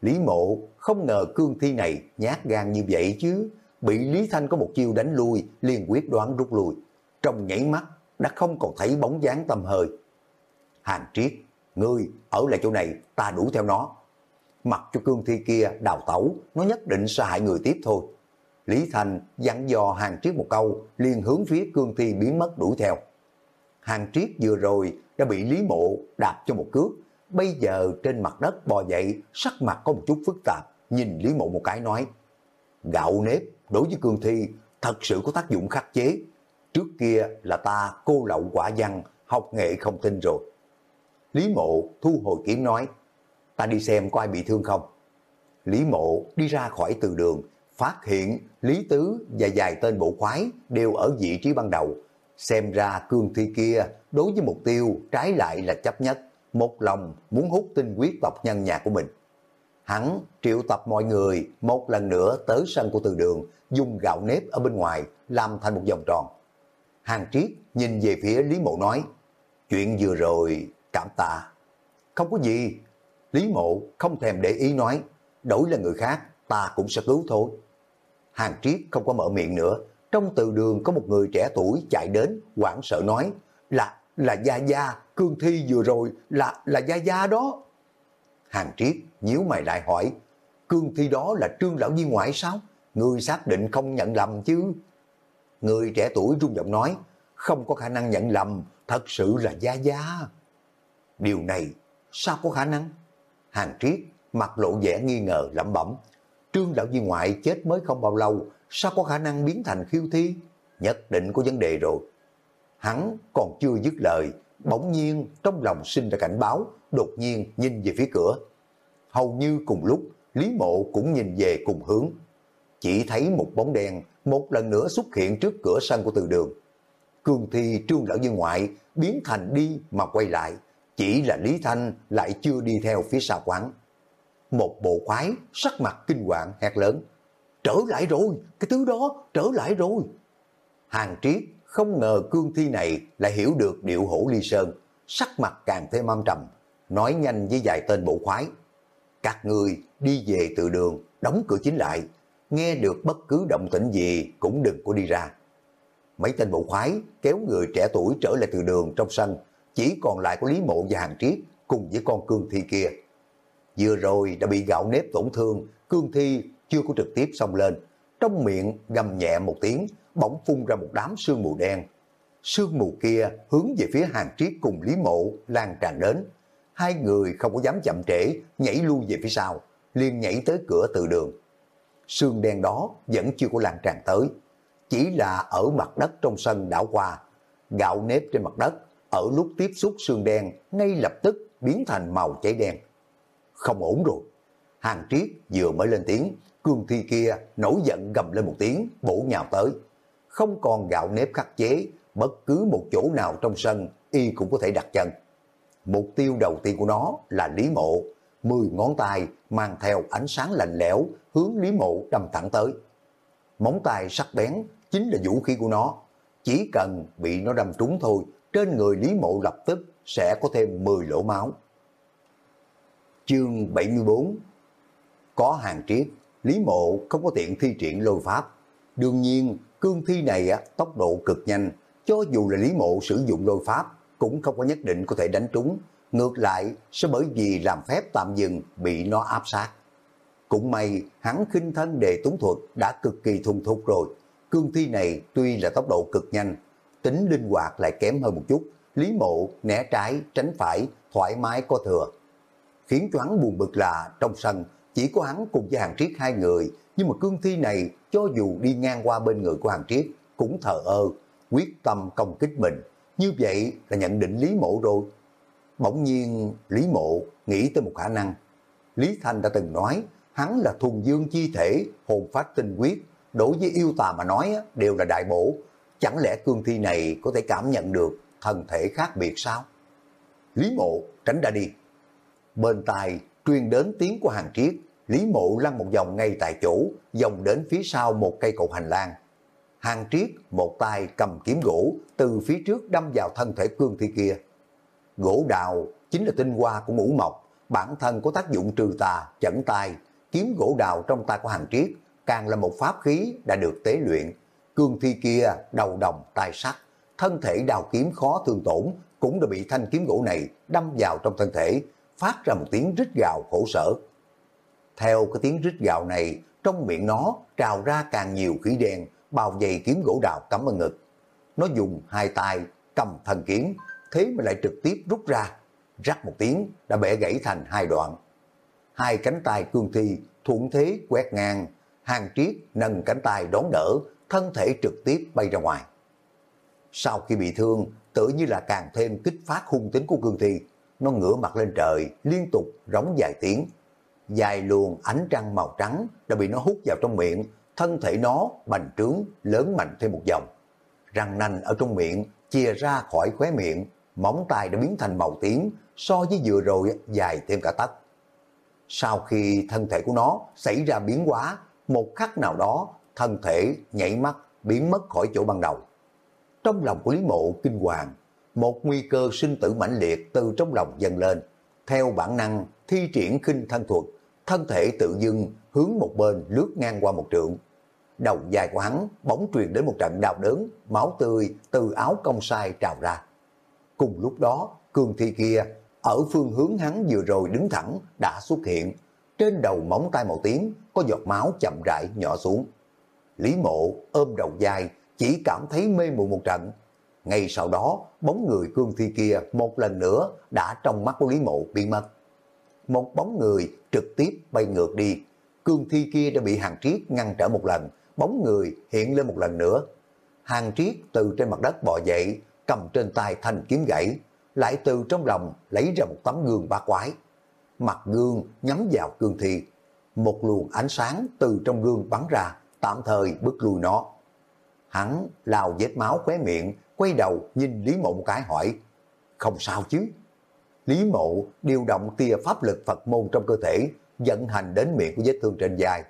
Lý mộ không ngờ cương thi này nhát gan như vậy chứ, bị Lý Thanh có một chiêu đánh lui, liền quyết đoán rút lui. Trong nhảy mắt, đã không còn thấy bóng dáng tâm hơi. Hàng triết, ngươi ở lại chỗ này, ta đủ theo nó. Mặc cho cương thi kia đào tẩu, nó nhất định sẽ hại người tiếp thôi. Lý Thành dặn dò hàng triết một câu, liền hướng phía cương thi biến mất đuổi theo. Hàng triết vừa rồi đã bị Lý Mộ đạp cho một cước, bây giờ trên mặt đất bò dậy, sắc mặt có một chút phức tạp, nhìn Lý Mộ một cái nói, gạo nếp đối với cương thi thật sự có tác dụng khắc chế. Trước kia là ta cô lậu quả văn, học nghệ không tin rồi. Lý Mộ thu hồi kiếm nói, ta đi xem có ai bị thương không. Lý Mộ đi ra khỏi từ đường, phát hiện Lý Tứ và vài tên bộ khoái đều ở vị trí ban đầu. Xem ra cương thi kia đối với mục tiêu trái lại là chấp nhất, một lòng muốn hút tinh quyết tộc nhân nhà của mình. Hắn triệu tập mọi người một lần nữa tới sân của từ đường, dùng gạo nếp ở bên ngoài làm thành một vòng tròn. Hàng triết nhìn về phía Lý Mộ nói, chuyện vừa rồi cảm tạ. Không có gì, Lý Mộ không thèm để ý nói, đổi là người khác ta cũng sẽ cứu thôi. Hàng Triết không có mở miệng nữa, trong từ đường có một người trẻ tuổi chạy đến, quảng sợ nói, là, là Gia Gia, cương thi vừa rồi, là, là Gia Gia đó. Hàng Triết nhíu mày lại hỏi, cương thi đó là trương lão duy ngoại sao? Người xác định không nhận lầm chứ? Người trẻ tuổi rung giọng nói, không có khả năng nhận lầm, thật sự là Gia Gia. Điều này sao có khả năng? Hàng Triết mặt lộ vẻ nghi ngờ lẩm bẩm. Trương lão duy ngoại chết mới không bao lâu, sao có khả năng biến thành khiêu thi? Nhất định có vấn đề rồi. Hắn còn chưa dứt lời, bỗng nhiên trong lòng sinh ra cảnh báo, đột nhiên nhìn về phía cửa. Hầu như cùng lúc, Lý Mộ cũng nhìn về cùng hướng. Chỉ thấy một bóng đen một lần nữa xuất hiện trước cửa sân của từ đường. Cường thi trương lão dương ngoại biến thành đi mà quay lại, chỉ là Lý Thanh lại chưa đi theo phía sau quán. Một bộ khoái sắc mặt kinh hoàng hét lớn. Trở lại rồi, cái thứ đó trở lại rồi. Hàng triết không ngờ cương thi này lại hiểu được điệu hổ ly sơn, sắc mặt càng thêm âm trầm, nói nhanh với vài tên bộ khoái. Các người đi về từ đường, đóng cửa chính lại, nghe được bất cứ động tĩnh gì cũng đừng có đi ra. Mấy tên bộ khoái kéo người trẻ tuổi trở lại từ đường trong sân, chỉ còn lại có Lý Mộ và Hàng Triết cùng với con cương thi kia. Vừa rồi đã bị gạo nếp tổn thương, cương thi chưa có trực tiếp xông lên. Trong miệng gầm nhẹ một tiếng, bỗng phun ra một đám sương mù đen. Sương mù kia hướng về phía Hàng Triết cùng Lý Mộ lan tràn đến. Hai người không có dám chậm trễ, nhảy lui về phía sau, liền nhảy tới cửa từ đường. Sương đen đó vẫn chưa có lan tràn tới, chỉ là ở mặt đất trong sân đảo qua. Gạo nếp trên mặt đất, ở lúc tiếp xúc sương đen ngay lập tức biến thành màu cháy đen. Không ổn rồi. Hàng Triết vừa mới lên tiếng, cương thi kia nổi giận gầm lên một tiếng, bổ nhào tới. Không còn gạo nếp khắc chế, bất cứ một chỗ nào trong sân, y cũng có thể đặt chân. Mục tiêu đầu tiên của nó là Lý Mộ, mười ngón tay mang theo ánh sáng lạnh lẽo hướng Lý Mộ đâm thẳng tới. Móng tay sắc bén chính là vũ khí của nó. Chỉ cần bị nó đâm trúng thôi, trên người Lý Mộ lập tức sẽ có thêm 10 lỗ máu. Chương 74 Có hàng triết, Lý Mộ không có tiện thi triển lôi pháp. Đương nhiên, cương thi này á tốc độ cực nhanh, cho dù là Lý Mộ sử dụng lôi pháp, cũng không có nhất định có thể đánh trúng. Ngược lại, sẽ bởi vì làm phép tạm dừng bị nó áp sát. Cũng may, hắn khinh thân đề túng thuật đã cực kỳ thung thục rồi. Cương thi này tuy là tốc độ cực nhanh, tính linh hoạt lại kém hơn một chút. Lý mộ né trái, tránh phải, thoải mái có thừa. Khiến cho hắn buồn bực là trong sân chỉ có hắn cùng với hàng triết hai người, nhưng mà cương thi này cho dù đi ngang qua bên người của hàng triết cũng thờ ơ, quyết tâm công kích mình. Như vậy là nhận định Lý Mộ rồi. Bỗng nhiên Lý Mộ nghĩ tới một khả năng. Lý Thanh đã từng nói hắn là thuần dương chi thể, hồn phát tinh quyết. Đối với yêu tà mà nói đều là đại bổ. Chẳng lẽ cương thi này có thể cảm nhận được thân thể khác biệt sao? Lý Mộ tránh ra đi. Bên tai truyền đến tiếng của hàng triết, Lý Mộ lăn một vòng ngay tại chỗ, vòng đến phía sau một cây cột hành lang. Hàng triết một tay cầm kiếm gỗ từ phía trước đâm vào thân thể cương thi kia. Gỗ đào chính là tinh hoa của ngũ mộc, bản thân có tác dụng trừ tà, chẩn tai. Kiếm gỗ đào trong tay của hàng triết càng là một pháp khí đã được tế luyện. Cương thi kia đầu đồng tai sắt, thân thể đào kiếm khó thương tổn cũng đã bị thanh kiếm gỗ này đâm vào trong thân thể, phát ra một tiếng rít gào khổ sở. Theo cái tiếng rít gào này, trong miệng nó trào ra càng nhiều khí đen, bao dày kiếm gỗ đào cắm ở ngực. Nó dùng hai tay cầm thần kiếm, thế mà lại trực tiếp rút ra, rắc một tiếng đã bẻ gãy thành hai đoạn. Hai cánh tay cương thi thuận thế quét ngang, hàng triết nâng cánh tay đón đỡ, thân thể trực tiếp bay ra ngoài. Sau khi bị thương, tự như là càng thêm kích phát hung tính của cương thi, nó ngửa mặt lên trời, liên tục rống dài tiếng. Dài luồng ánh trăng màu trắng đã bị nó hút vào trong miệng, thân thể nó bành trướng, lớn mạnh thêm một vòng. Răng nanh ở trong miệng chia ra khỏi khóe miệng, móng tay đã biến thành màu tím, so với vừa rồi dài thêm cả tấc. Sau khi thân thể của nó xảy ra biến hóa, một khắc nào đó, thân thể nhảy mắt biến mất khỏi chỗ ban đầu. Trong lòng của Lý Mộ kinh hoàng, một nguy cơ sinh tử mãnh liệt từ trong lòng dâng lên. Theo bản năng, thi triển khinh thân thuật, thân thể tự dưng hướng một bên lướt ngang qua một trượng. Đầu dài của hắn bóng truyền đến một trận đau đớn, máu tươi từ áo công sai trào ra. Cùng lúc đó, cương thi kia ở phương hướng hắn vừa rồi đứng thẳng đã xuất hiện. Trên đầu móng tay màu tím có giọt máu chậm rãi nhỏ xuống. Lý mộ ôm đầu dài chỉ cảm thấy mê mụ một trận. Ngay sau đó, bóng người cương thi kia một lần nữa đã trong mắt của Lý mộ biến mất. Một bóng người trực tiếp bay ngược đi. Cương thi kia đã bị hàng triết ngăn trở một lần, bóng người hiện lên một lần nữa. Hàng triết từ trên mặt đất bò dậy, cầm trên tay thanh kiếm gãy, lại từ trong lòng lấy ra một tấm gương ba quái. Mặt gương nhắm vào cương thi, một luồng ánh sáng từ trong gương bắn ra, tạm thời bước lui nó. Hắn lao vết máu khóe miệng, quay đầu nhìn Lý Mộ một cái hỏi, không sao chứ? Lý Mộ điều động tia pháp lực Phật môn trong cơ thể, dẫn hành đến miệng của vết thương trên dài.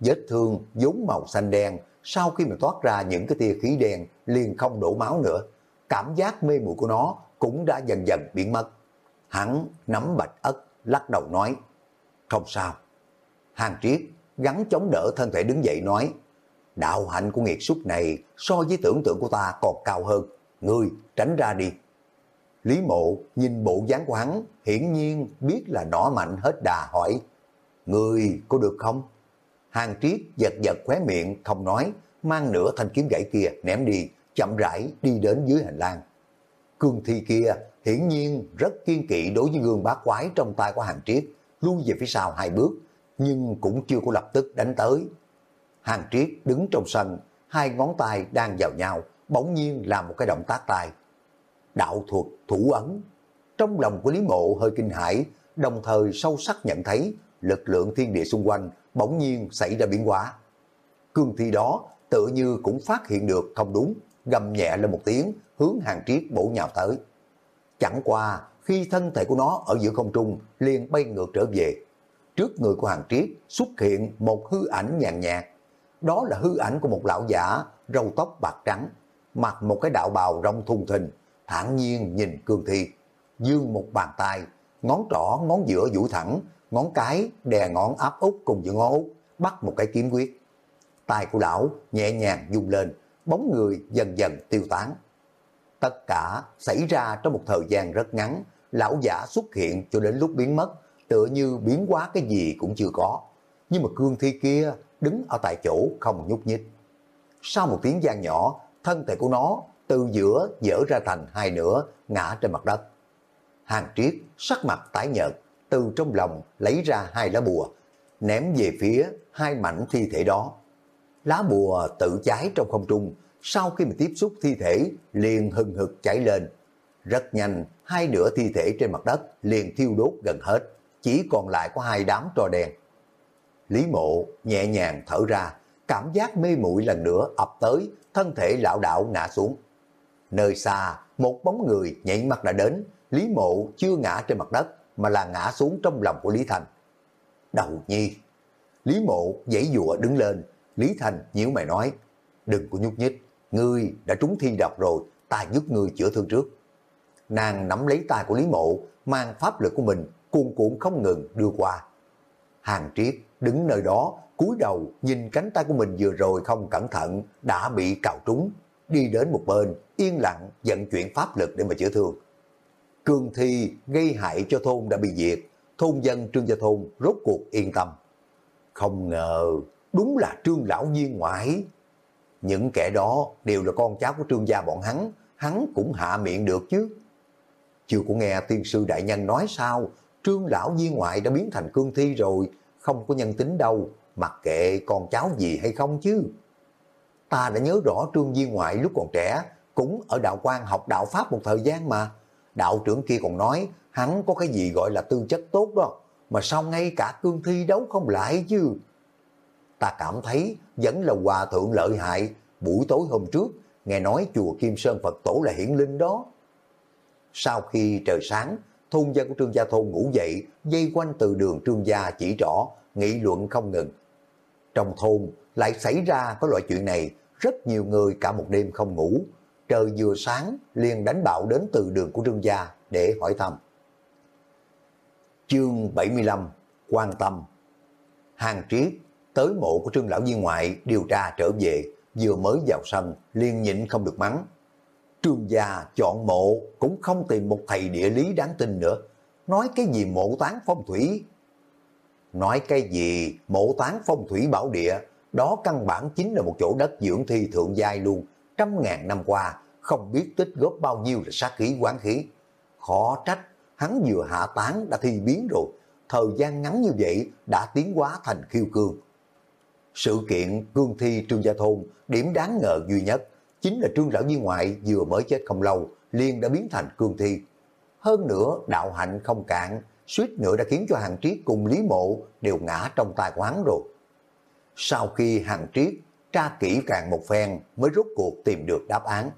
Vết thương vốn màu xanh đen, sau khi mà thoát ra những cái tia khí đen liền không đổ máu nữa. Cảm giác mê muội của nó cũng đã dần dần biến mất. Hắn nắm bạch ất, lắc đầu nói, Không sao. Hàng triết gắn chống đỡ thân thể đứng dậy nói, đạo hạnh của nghiệt súc này so với tưởng tượng của ta còn cao hơn. Ngươi tránh ra đi. Lý mộ nhìn bộ dáng của hắn, hiển nhiên biết là nỏ mạnh hết đà hỏi, người có được không? Hàng triết giật giật khóe miệng không nói, mang nửa thanh kiếm gãy kia ném đi, chậm rãi đi đến dưới hành lang. Cương thi kia hiển nhiên rất kiên kỵ đối với gương bát quái trong tay của hàng triết, lui về phía sau hai bước, nhưng cũng chưa có lập tức đánh tới. Hàng triết đứng trong sân, hai ngón tay đang vào nhau, bỗng nhiên làm một cái động tác tay. Đạo thuật thủ ấn. Trong lòng của Lý Mộ hơi kinh hãi, đồng thời sâu sắc nhận thấy lực lượng thiên địa xung quanh bỗng nhiên xảy ra biến hóa. Cương thi đó tự như cũng phát hiện được không đúng, gầm nhẹ lên một tiếng, hướng hàng triết bổ nhào tới. Chẳng qua, khi thân thể của nó ở giữa không trung, liền bay ngược trở về. Trước người của hàng triết xuất hiện một hư ảnh nhàn nhạt. Đó là hư ảnh của một lão giả, râu tóc bạc trắng, mặc một cái đạo bào rong thùng thình, thản nhiên nhìn cương thi. Dương một bàn tay, ngón trỏ, ngón giữa duỗi thẳng, ngón cái đè ngón áp út cùng giữa ngón út, bắt một cái kiếm quyết. Tay của lão nhẹ nhàng dung lên, bóng người dần dần tiêu tán. Tất cả xảy ra trong một thời gian rất ngắn, lão giả xuất hiện cho đến lúc biến mất, tựa như biến hóa cái gì cũng chưa có. Nhưng mà cương thi kia đứng ở tại chỗ không nhúc nhích. Sau một tiếng gian nhỏ, thân thể của nó từ giữa dở ra thành hai nửa, ngã trên mặt đất. Hàng triết sắc mặt tái nhợt, từ trong lòng lấy ra hai lá bùa, ném về phía hai mảnh thi thể đó. Lá bùa tự cháy trong không trung, sau khi mà tiếp xúc thi thể liền hừng hực cháy lên. Rất nhanh, hai nửa thi thể trên mặt đất liền thiêu đốt gần hết, chỉ còn lại có hai đám tro đen. Lý mộ nhẹ nhàng thở ra, cảm giác mê muội lần nữa ập tới, thân thể lão đạo ngã xuống. Nơi xa, một bóng người nhảy mắt đã đến, Lý mộ chưa ngã trên mặt đất, mà là ngã xuống trong lòng của Lý Thành. Đầu nhi, Lý mộ dãy dụa đứng lên, Lý Thành nhíu mày nói, đừng có nhúc nhích, ngươi đã trúng thi độc rồi, ta giúp ngươi chữa thương trước. Nàng nắm lấy tay của Lý mộ, mang pháp lực của mình, cuồn cuộn không ngừng đưa qua. Hàng triết đứng nơi đó, cúi đầu nhìn cánh tay của mình vừa rồi không cẩn thận, đã bị cào trúng, đi đến một bên, yên lặng vận chuyển pháp lực để mà chữa thương. Cương thi gây hại cho thôn đã bị diệt, thôn dân Trương Gia Thôn rốt cuộc yên tâm. Không ngờ, đúng là Trương Lão Viên ngoại. Những kẻ đó đều là con cháu của Trương Gia bọn hắn, hắn cũng hạ miệng được chứ. Chưa có nghe tiên sư đại nhân nói sao, Trương Lão Viên ngoại đã biến thành cương thi rồi, không có nhân tính đâu, mặc kệ con cháu gì hay không chứ. Ta đã nhớ rõ Trương duy ngoại lúc còn trẻ, cũng ở đạo quan học đạo Pháp một thời gian mà, đạo trưởng kia còn nói hắn có cái gì gọi là tư chất tốt đó, mà sao ngay cả cương thi đấu không lại chứ. Ta cảm thấy vẫn là hòa thượng lợi hại, buổi tối hôm trước, nghe nói chùa Kim Sơn Phật Tổ là hiển linh đó. Sau khi trời sáng, thôn dân của Trương Gia Thôn ngủ dậy, dây quanh từ đường Trương Gia chỉ rõ, nghị luận không ngừng. Trong thôn lại xảy ra có loại chuyện này, rất nhiều người cả một đêm không ngủ, trời vừa sáng liền đánh bạo đến từ đường của Trương Gia để hỏi thăm. Chương 75 Quan tâm Hàng triết tới mộ của Trương Lão Viên Ngoại điều tra trở về, vừa mới vào sân liền nhịn không được mắng. Trương gia chọn mộ cũng không tìm một thầy địa lý đáng tin nữa. Nói cái gì mộ tán phong thủy? Nói cái gì mộ tán phong thủy bảo địa, đó căn bản chính là một chỗ đất dưỡng thi thượng giai luôn, trăm ngàn năm qua, không biết tích góp bao nhiêu là sát khí quán khí. Khó trách, hắn vừa hạ tán đã thi biến rồi, thời gian ngắn như vậy đã tiến hóa thành khiêu cương. Sự kiện cương thi Trương Gia Thôn, điểm đáng ngờ duy nhất, chính là Trương Lão Viên Ngoại vừa mới chết không lâu, liền đã biến thành cương thi. Hơn nữa, đạo hạnh không cạn, suýt nữa đã khiến cho hàng triết cùng Lý Mộ đều ngã trong tài quán rồi. Sau khi hàng triết tra kỹ càng một phen mới rốt cuộc tìm được đáp án.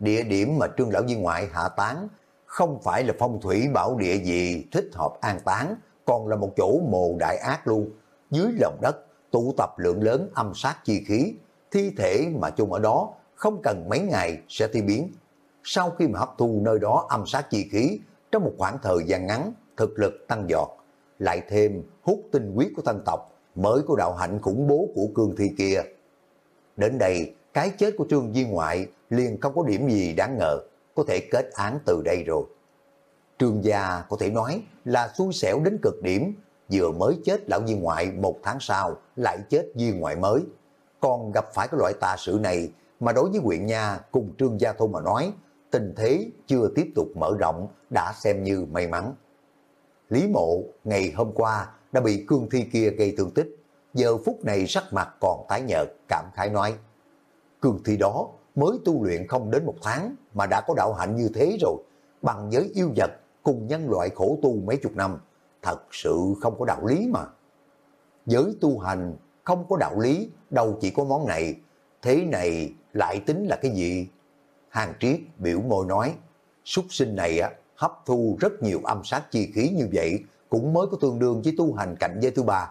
Địa điểm mà Trương Lão Viên Ngoại hạ tán không phải là phong thủy bảo địa gì thích hợp an táng, còn là một chỗ mồ đại ác luôn. Dưới lòng đất tụ tập lượng lớn âm sát chi khí, thi thể mà chung ở đó không cần mấy ngày sẽ thi biến. Sau khi mà hấp thu nơi đó âm sát chi khí, trong một khoảng thời gian ngắn, thực lực tăng giọt. lại thêm hút tinh huyết của thân tộc, mới có đạo hạnh khủng bố của cương thi kia. Đến đây, cái chết của Trương Di Ngoại liền không có điểm gì đáng ngờ, có thể kết án từ đây rồi. Trương gia có thể nói là xui xẻo đến cực điểm, vừa mới chết lão Di Ngoại một tháng sau lại chết Di Ngoại mới. Còn gặp phải cái loại tà sự này mà đối với huyện nhà cùng Trương Gia Thôn mà nói, tình thế chưa tiếp tục mở rộng đã xem như may mắn. Lý Mộ ngày hôm qua đã bị cương thi kia gây thương tích, giờ phút này sắc mặt còn tái nhợt, cảm khái nói. Cương thi đó mới tu luyện không đến một tháng mà đã có đạo hạnh như thế rồi, bằng giới yêu vật cùng nhân loại khổ tu mấy chục năm, thật sự không có đạo lý mà. Giới tu hành không có đạo lý, đâu chỉ có món này, thế này lại tính là cái gì? Hàng Triết biểu môi nói, súc sinh này á, hấp thu rất nhiều âm sát chi khí như vậy, cũng mới có tương đương với tu hành cảnh giới thứ ba.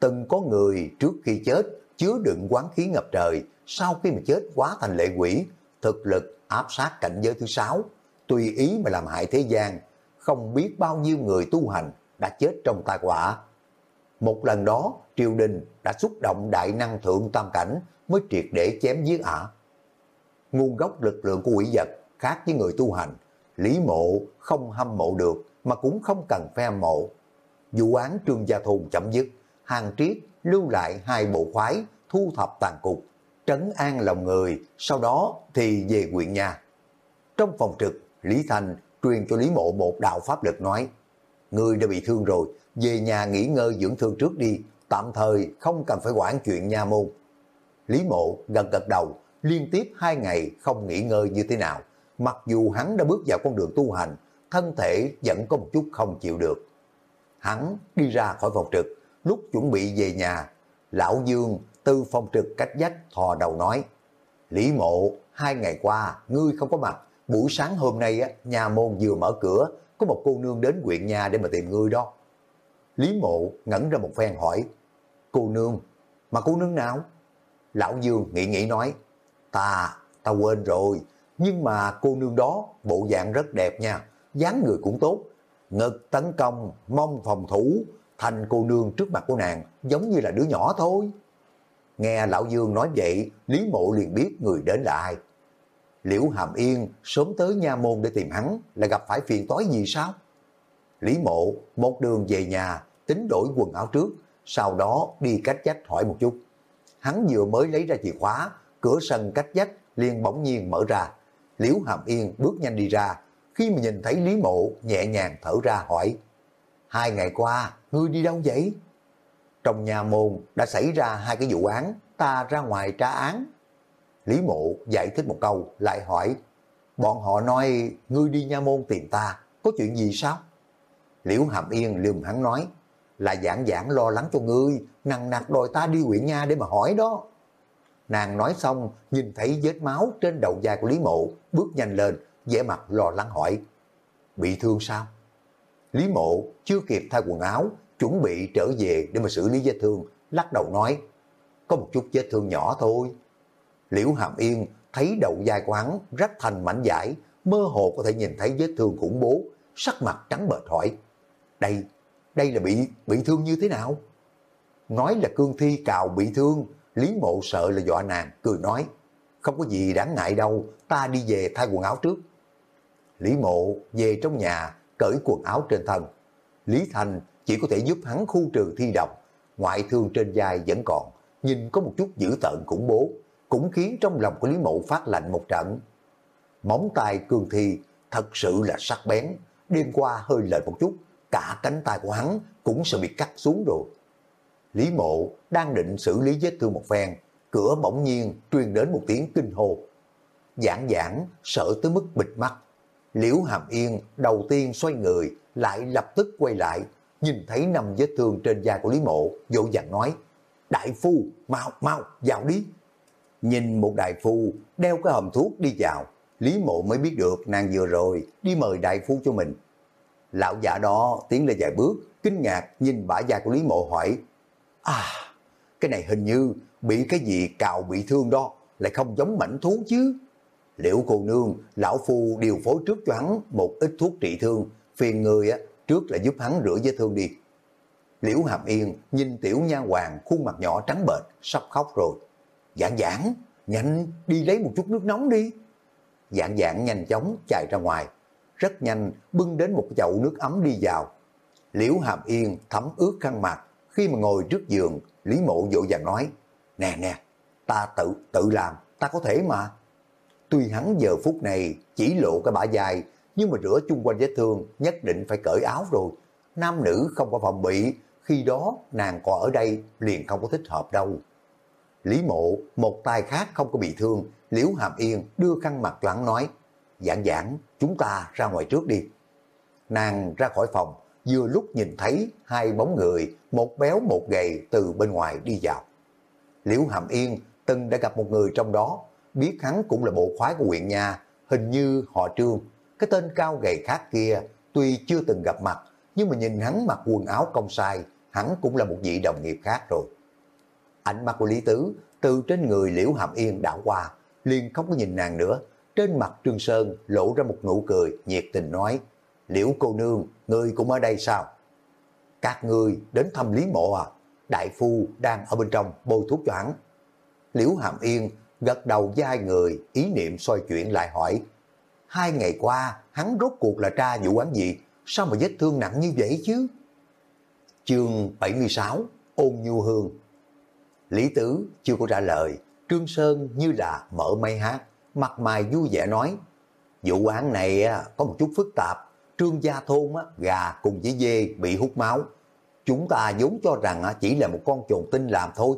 Từng có người trước khi chết chứa đựng quán khí ngập trời, sau khi mà chết quá thành lệ quỷ, thực lực áp sát cảnh giới thứ sáu, tùy ý mà làm hại thế gian, không biết bao nhiêu người tu hành đã chết trong tai họa. Một lần đó, triều đình đã xúc động đại năng thượng tam cảnh mới triệt để chém giết ả. Nguồn gốc lực lượng của quỷ vật khác với người tu hành, Lý Mộ không hâm mộ được mà cũng không cần phải hâm mộ. Vụ án Trương Gia Thôn chấm dứt, hàng triết lưu lại hai bộ khoái thu thập tàn cục, trấn an lòng người, sau đó thì về quyện nhà. Trong phòng trực, Lý Thành truyền cho Lý Mộ một đạo pháp lực nói, Người đã bị thương rồi, về nhà nghỉ ngơi dưỡng thương trước đi, tạm thời không cần phải quản chuyện nha môn. Lý Mộ gần gật đầu, liên tiếp hai ngày không nghỉ ngơi như thế nào, mặc dù hắn đã bước vào con đường tu hành, thân thể vẫn có một chút không chịu được. Hắn đi ra khỏi phòng trực, lúc chuẩn bị về nhà, Lão Dương từ phòng trực cách dách thò đầu nói, Lý Mộ, hai ngày qua, ngươi không có mặt, buổi sáng hôm nay á, nhà môn vừa mở cửa, có một cô nương đến huyện nhà để mà tìm ngươi đó. Lý Mộ ngẩn ra một phen hỏi, cô nương, mà cô nương nào? Lão Dương nghĩ nghĩ nói, ta, ta quên rồi, nhưng mà cô nương đó bộ dạng rất đẹp nha, dáng người cũng tốt, ngực tấn công, mong phòng thủ, thành cô nương trước mặt của nàng giống như là đứa nhỏ thôi. Nghe Lão Dương nói vậy, Lý Mộ liền biết người đến là ai. Liễu Hàm Yên sớm tới nha môn để tìm hắn là gặp phải phiền toái gì sao? Lý Mộ một đường về nhà tính đổi quần áo trước, sau đó đi cách dách hỏi một chút. Hắn vừa mới lấy ra chìa khóa, cửa sân cách dách liền bỗng nhiên mở ra. Liễu Hàm Yên bước nhanh đi ra, khi mà nhìn thấy Lý Mộ nhẹ nhàng thở ra hỏi, hai ngày qua, ngươi đi đâu vậy? Trong nhà môn đã xảy ra hai cái vụ án, ta ra ngoài tra án. Lý Mộ giải thích một câu, lại hỏi, bọn họ nói ngươi đi nha môn tìm ta, có chuyện gì sao? Liễu Hàm Yên lườm hắn nói, là giảng giảng lo lắng cho ngươi, nặng nặc đòi ta đi huyện nha để mà hỏi đó. Nàng nói xong, nhìn thấy vết máu trên đầu da của Lý Mộ, bước nhanh lên, vẻ mặt lo lắng hỏi, bị thương sao? Lý Mộ chưa kịp thay quần áo, chuẩn bị trở về để mà xử lý vết thương, lắc đầu nói, có một chút vết thương nhỏ thôi. Liễu Hàm Yên thấy đầu dài của hắn rách thành mảnh giải, mơ hồ có thể nhìn thấy vết thương khủng bố, sắc mặt trắng bệch hỏi, đây, đây là bị bị thương như thế nào? Nói là cương thi cào bị thương, Lý Mộ sợ là dọa nàng, cười nói, không có gì đáng ngại đâu, ta đi về thay quần áo trước. Lý Mộ về trong nhà, cởi quần áo trên thân. Lý Thành chỉ có thể giúp hắn khu trừ thi độc, ngoại thương trên vai vẫn còn, nhìn có một chút dữ tợn khủng bố, cũng khiến trong lòng của Lý Mộ phát lạnh một trận. Móng tay cương thi thật sự là sắc bén, đêm qua hơi lệch một chút, cả cánh tay của hắn cũng sẽ bị cắt xuống rồi. Lý Mộ đang định xử lý vết thương một phen, cửa bỗng nhiên truyền đến một tiếng kinh hồ. Giảng giảng sợ tới mức bịt mắt. Liễu Hàm Yên đầu tiên xoay người, lại lập tức quay lại, nhìn thấy nằm vết thương trên da của Lý Mộ, dỗ dàng nói, Đại phu, mau, mau, vào đi. Nhìn một đại phu đeo cái hòm thuốc đi vào, Lý Mộ mới biết được nàng vừa rồi đi mời đại phu cho mình. Lão giả đó tiến lên vài bước, kinh ngạc nhìn bả da của Lý Mộ hỏi, À, cái này hình như bị cái gì cào bị thương đó, lại không giống mảnh thú chứ. Liễu cô nương, lão phu điều phối trước cho hắn một ít thuốc trị thương, phiền người á, trước là giúp hắn rửa vết thương đi. Liễu Hàm Yên nhìn tiểu nha hoàng khuôn mặt nhỏ trắng bệch, sắp khóc rồi. Giảng giảng, nhanh đi lấy một chút nước nóng đi. Dạng dạng nhanh chóng chạy ra ngoài, rất nhanh bưng đến một chậu nước ấm đi vào. Liễu Hàm Yên thấm ướt khăn mặt, khi mà ngồi trước giường, Lý Mộ vội vàng nói, nè nè, ta tự tự làm, ta có thể mà. Tuy hắn giờ phút này chỉ lộ cái bả dài, nhưng mà rửa chung quanh vết thương nhất định phải cởi áo rồi. Nam nữ không có phòng bị, khi đó nàng còn ở đây liền không có thích hợp đâu. Lý mộ, một tay khác không có bị thương, Liễu Hàm Yên đưa khăn mặt cho nói, giảng giảng, chúng ta ra ngoài trước đi. Nàng ra khỏi phòng, vừa lúc nhìn thấy hai bóng người, một béo một gầy từ bên ngoài đi vào. Liễu Hàm Yên từng đã gặp một người trong đó, biết hắn cũng là bộ khoái của huyện nhà, hình như họ trương. Cái tên cao gầy khác kia, tuy chưa từng gặp mặt, nhưng mà nhìn hắn mặc quần áo công sai, hắn cũng là một vị đồng nghiệp khác rồi. Ánh mắt của Lý Tứ từ trên người Liễu Hàm Yên đảo qua, liền không có nhìn nàng nữa. Trên mặt Trương Sơn lộ ra một nụ cười, nhiệt tình nói, Liễu cô nương, ngươi cũng ở đây sao? Các ngươi đến thăm Lý Mộ à? Đại phu đang ở bên trong bôi thuốc cho hắn. Liễu Hàm Yên gật đầu với hai người, ý niệm xoay chuyển lại hỏi. Hai ngày qua, hắn rốt cuộc là tra vụ án gì? Sao mà vết thương nặng như vậy chứ? Chương 76 Ôn Nhu Hương Lý Tứ chưa có trả lời, Trương Sơn như là mở mây hát, mặt mày vui vẻ nói, vụ án này có một chút phức tạp, Trương Gia Thôn gà cùng với dê bị hút máu. Chúng ta vốn cho rằng chỉ là một con trồn tinh làm thôi,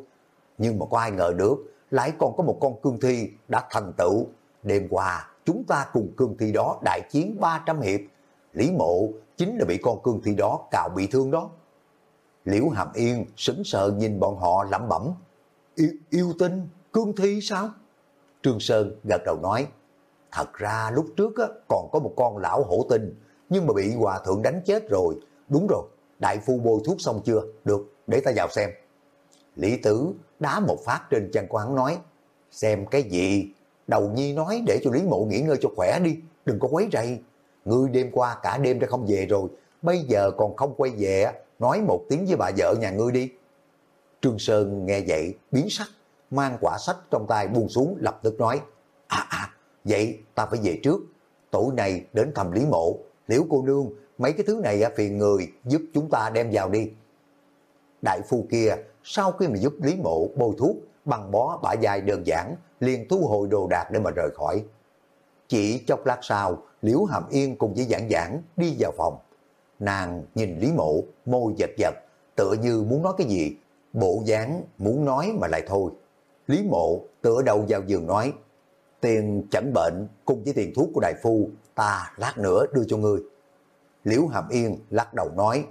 nhưng mà có ai ngờ được, lại còn có một con cương thi đã thành tựu. Đêm qua, chúng ta cùng cương thi đó đại chiến 300 hiệp. Lý mộ chính là bị con cương thi đó cào bị thương đó. Liễu Hàm Yên sững sờ nhìn bọn họ lẩm bẩm. Yêu, yêu tinh, cương thi sao? Trương Sơn gật đầu nói, thật ra lúc trước á, còn có một con lão hổ tinh, nhưng mà bị hòa thượng đánh chết rồi. Đúng rồi, đại phu bôi thuốc xong chưa? Được, để ta vào xem. Lý Tử đá một phát trên chân của hắn nói, xem cái gì? Đầu nhi nói để cho Lý Mộ nghỉ ngơi cho khỏe đi, đừng có quấy rầy. Ngươi đêm qua cả đêm đã không về rồi, bây giờ còn không quay về, nói một tiếng với bà vợ nhà ngươi đi. Trương Sơn nghe vậy, biến sắc, mang quả sách trong tay buông xuống lập tức nói, à à, vậy ta phải về trước, tối nay đến thăm Lý Mộ, liễu cô nương, mấy cái thứ này phiền người giúp chúng ta đem vào đi. Đại phu kia, sau khi mà giúp Lý Mộ bôi thuốc, bằng bó bả dài đơn giản, liền thu hồi đồ đạc để mà rời khỏi. Chỉ chốc lát sau, Liễu Hàm Yên cùng với giảng giảng đi vào phòng. Nàng nhìn Lý Mộ, môi giật giật, tựa như muốn nói cái gì, bộ dáng muốn nói mà lại thôi. Lý Mộ tựa đầu vào giường nói, tiền chẩn bệnh cùng với tiền thuốc của đại phu, ta lát nữa đưa cho ngươi. Liễu Hàm Yên lắc đầu nói,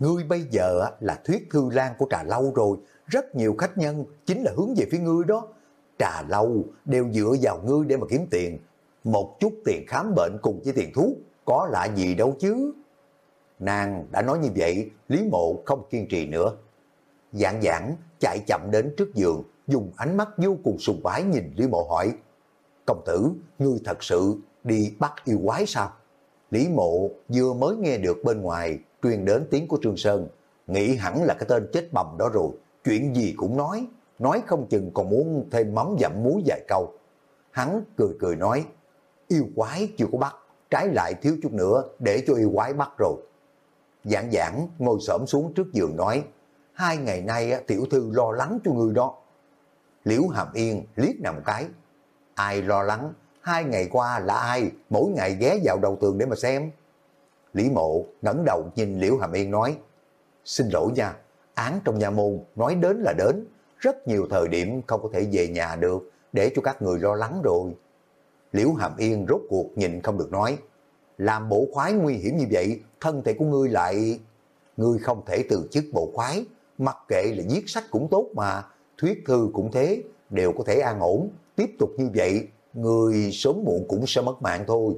ngươi bây giờ là thuyết thư lan của trà lâu rồi, rất nhiều khách nhân chính là hướng về phía ngươi đó. Trà lâu đều dựa vào ngươi để mà kiếm tiền, một chút tiền khám bệnh cùng với tiền thuốc, có lạ gì đâu chứ. Nàng đã nói như vậy, Lý Mộ không kiên trì nữa. Dạng giảng chạy chậm đến trước giường, dùng ánh mắt vô cùng sùng bái nhìn Lý Mộ hỏi, Công tử, ngươi thật sự đi bắt yêu quái sao? Lý Mộ vừa mới nghe được bên ngoài truyền đến tiếng của Trương Sơn, nghĩ hẳn là cái tên chết bầm đó rồi, chuyện gì cũng nói, nói không chừng còn muốn thêm mắm dặm muối vài câu. Hắn cười cười nói, yêu quái chưa có bắt, trái lại thiếu chút nữa để cho yêu quái bắt rồi. Giảng giảng ngồi xổm xuống trước giường nói, hai ngày nay tiểu thư lo lắng cho người đó. Liễu Hàm Yên liếc nằm cái, ai lo lắng, hai ngày qua là ai, mỗi ngày ghé vào đầu tường để mà xem. Lý Mộ ngẩng đầu nhìn Liễu Hàm Yên nói, xin lỗi nha, án trong nhà môn nói đến là đến, rất nhiều thời điểm không có thể về nhà được, để cho các người lo lắng rồi. Liễu Hàm Yên rốt cuộc nhìn không được nói, làm bộ khoái nguy hiểm như vậy, thân thể của ngươi lại... Ngươi không thể từ chức bộ khoái, mặc kệ là viết sách cũng tốt mà, thuyết thư cũng thế, đều có thể an ổn. Tiếp tục như vậy, người sớm muộn cũng sẽ mất mạng thôi.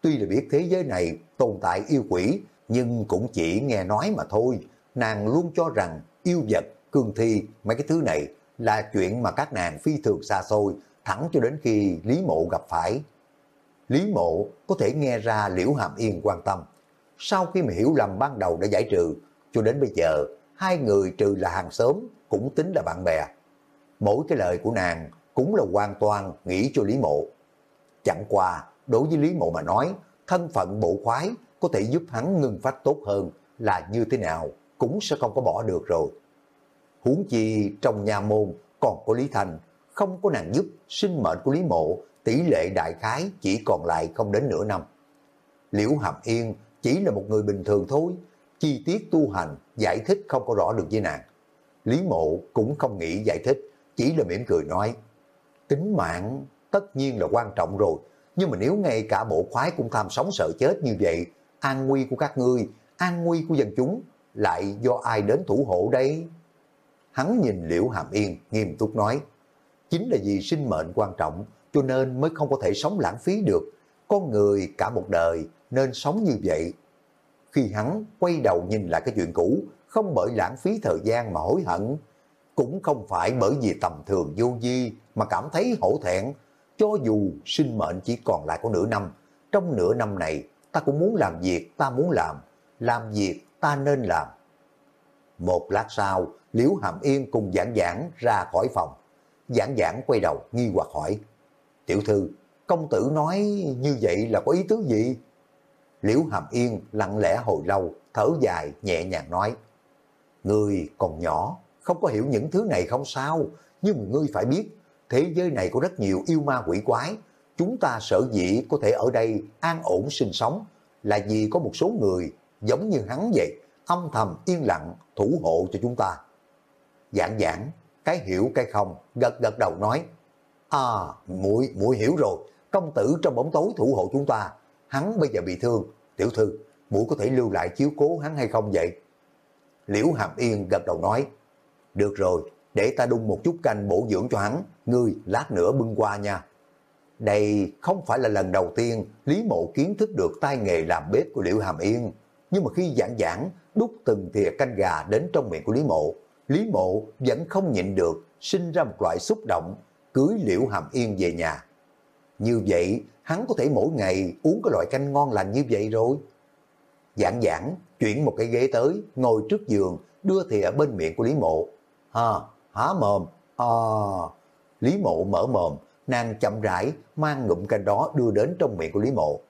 Tuy là biết thế giới này tồn tại yêu quỷ, nhưng cũng chỉ nghe nói mà thôi. Nàng luôn cho rằng yêu vật, cương thi, mấy cái thứ này là chuyện mà các nàng phi thường xa xôi, thẳng cho đến khi Lý Mộ gặp phải. Lý Mộ có thể nghe ra Liễu Hàm Yên quan tâm. Sau khi mà hiểu lầm ban đầu đã giải trừ, cho đến bây giờ, hai người trừ là hàng xóm, cũng tính là bạn bè. Mỗi cái lời của nàng cũng là hoàn toàn nghĩ cho Lý Mộ. Chẳng qua, đối với Lý Mộ mà nói, thân phận bộ khoái có thể giúp hắn ngưng phát tốt hơn là như thế nào, cũng sẽ không có bỏ được rồi. Huống chi trong nhà môn còn có Lý Thành, không có nàng giúp sinh mệnh của Lý Mộ, tỷ lệ đại khái chỉ còn lại không đến nửa năm. Liễu Hàm Yên chỉ là một người bình thường thôi, chi tiết tu hành giải thích không có rõ được với nàng. Lý Mộ cũng không nghĩ giải thích, chỉ là mỉm cười nói, tính mạng tất nhiên là quan trọng rồi, nhưng mà nếu ngay cả bộ khoái cũng tham sống sợ chết như vậy, an nguy của các ngươi, an nguy của dân chúng, lại do ai đến thủ hộ đây? Hắn nhìn Liễu Hàm Yên nghiêm túc nói, chính là vì sinh mệnh quan trọng, cho nên mới không có thể sống lãng phí được. Con người cả một đời nên sống như vậy. Khi hắn quay đầu nhìn lại cái chuyện cũ, không bởi lãng phí thời gian mà hối hận, cũng không phải bởi vì tầm thường vô di mà cảm thấy hổ thẹn, cho dù sinh mệnh chỉ còn lại có nửa năm, trong nửa năm này ta cũng muốn làm việc ta muốn làm, làm việc ta nên làm. Một lát sau, Liễu Hàm Yên cùng giảng giảng ra khỏi phòng. Giảng giảng quay đầu nghi hoặc hỏi, Tiểu thư, công tử nói như vậy là có ý tứ gì? Liễu Hàm Yên lặng lẽ hồi lâu, thở dài, nhẹ nhàng nói, Ngươi còn nhỏ, không có hiểu những thứ này không sao, nhưng ngươi phải biết, thế giới này có rất nhiều yêu ma quỷ quái, chúng ta sở dĩ có thể ở đây an ổn sinh sống, là vì có một số người giống như hắn vậy, âm thầm yên lặng thủ hộ cho chúng ta. Giảng giảng, cái hiểu cái không, gật gật đầu nói, À, muội muội hiểu rồi, công tử trong bóng tối thủ hộ chúng ta, hắn bây giờ bị thương, tiểu thư, muội có thể lưu lại chiếu cố hắn hay không vậy? Liễu Hàm Yên gật đầu nói, được rồi, để ta đun một chút canh bổ dưỡng cho hắn, ngươi lát nữa bưng qua nha. Đây không phải là lần đầu tiên Lý Mộ kiến thức được tay nghề làm bếp của Liễu Hàm Yên, nhưng mà khi giảng giảng đút từng thìa canh gà đến trong miệng của Lý Mộ, Lý Mộ vẫn không nhịn được, sinh ra một loại xúc động, cưới Liễu Hàm Yên về nhà. Như vậy, hắn có thể mỗi ngày uống cái loại canh ngon lành như vậy rồi. Giảng giảng, chuyển một cái ghế tới, ngồi trước giường, đưa thìa bên miệng của Lý Mộ. Ha, há mồm, à... Lý Mộ mở mồm, nàng chậm rãi mang ngụm canh đó đưa đến trong miệng của Lý Mộ.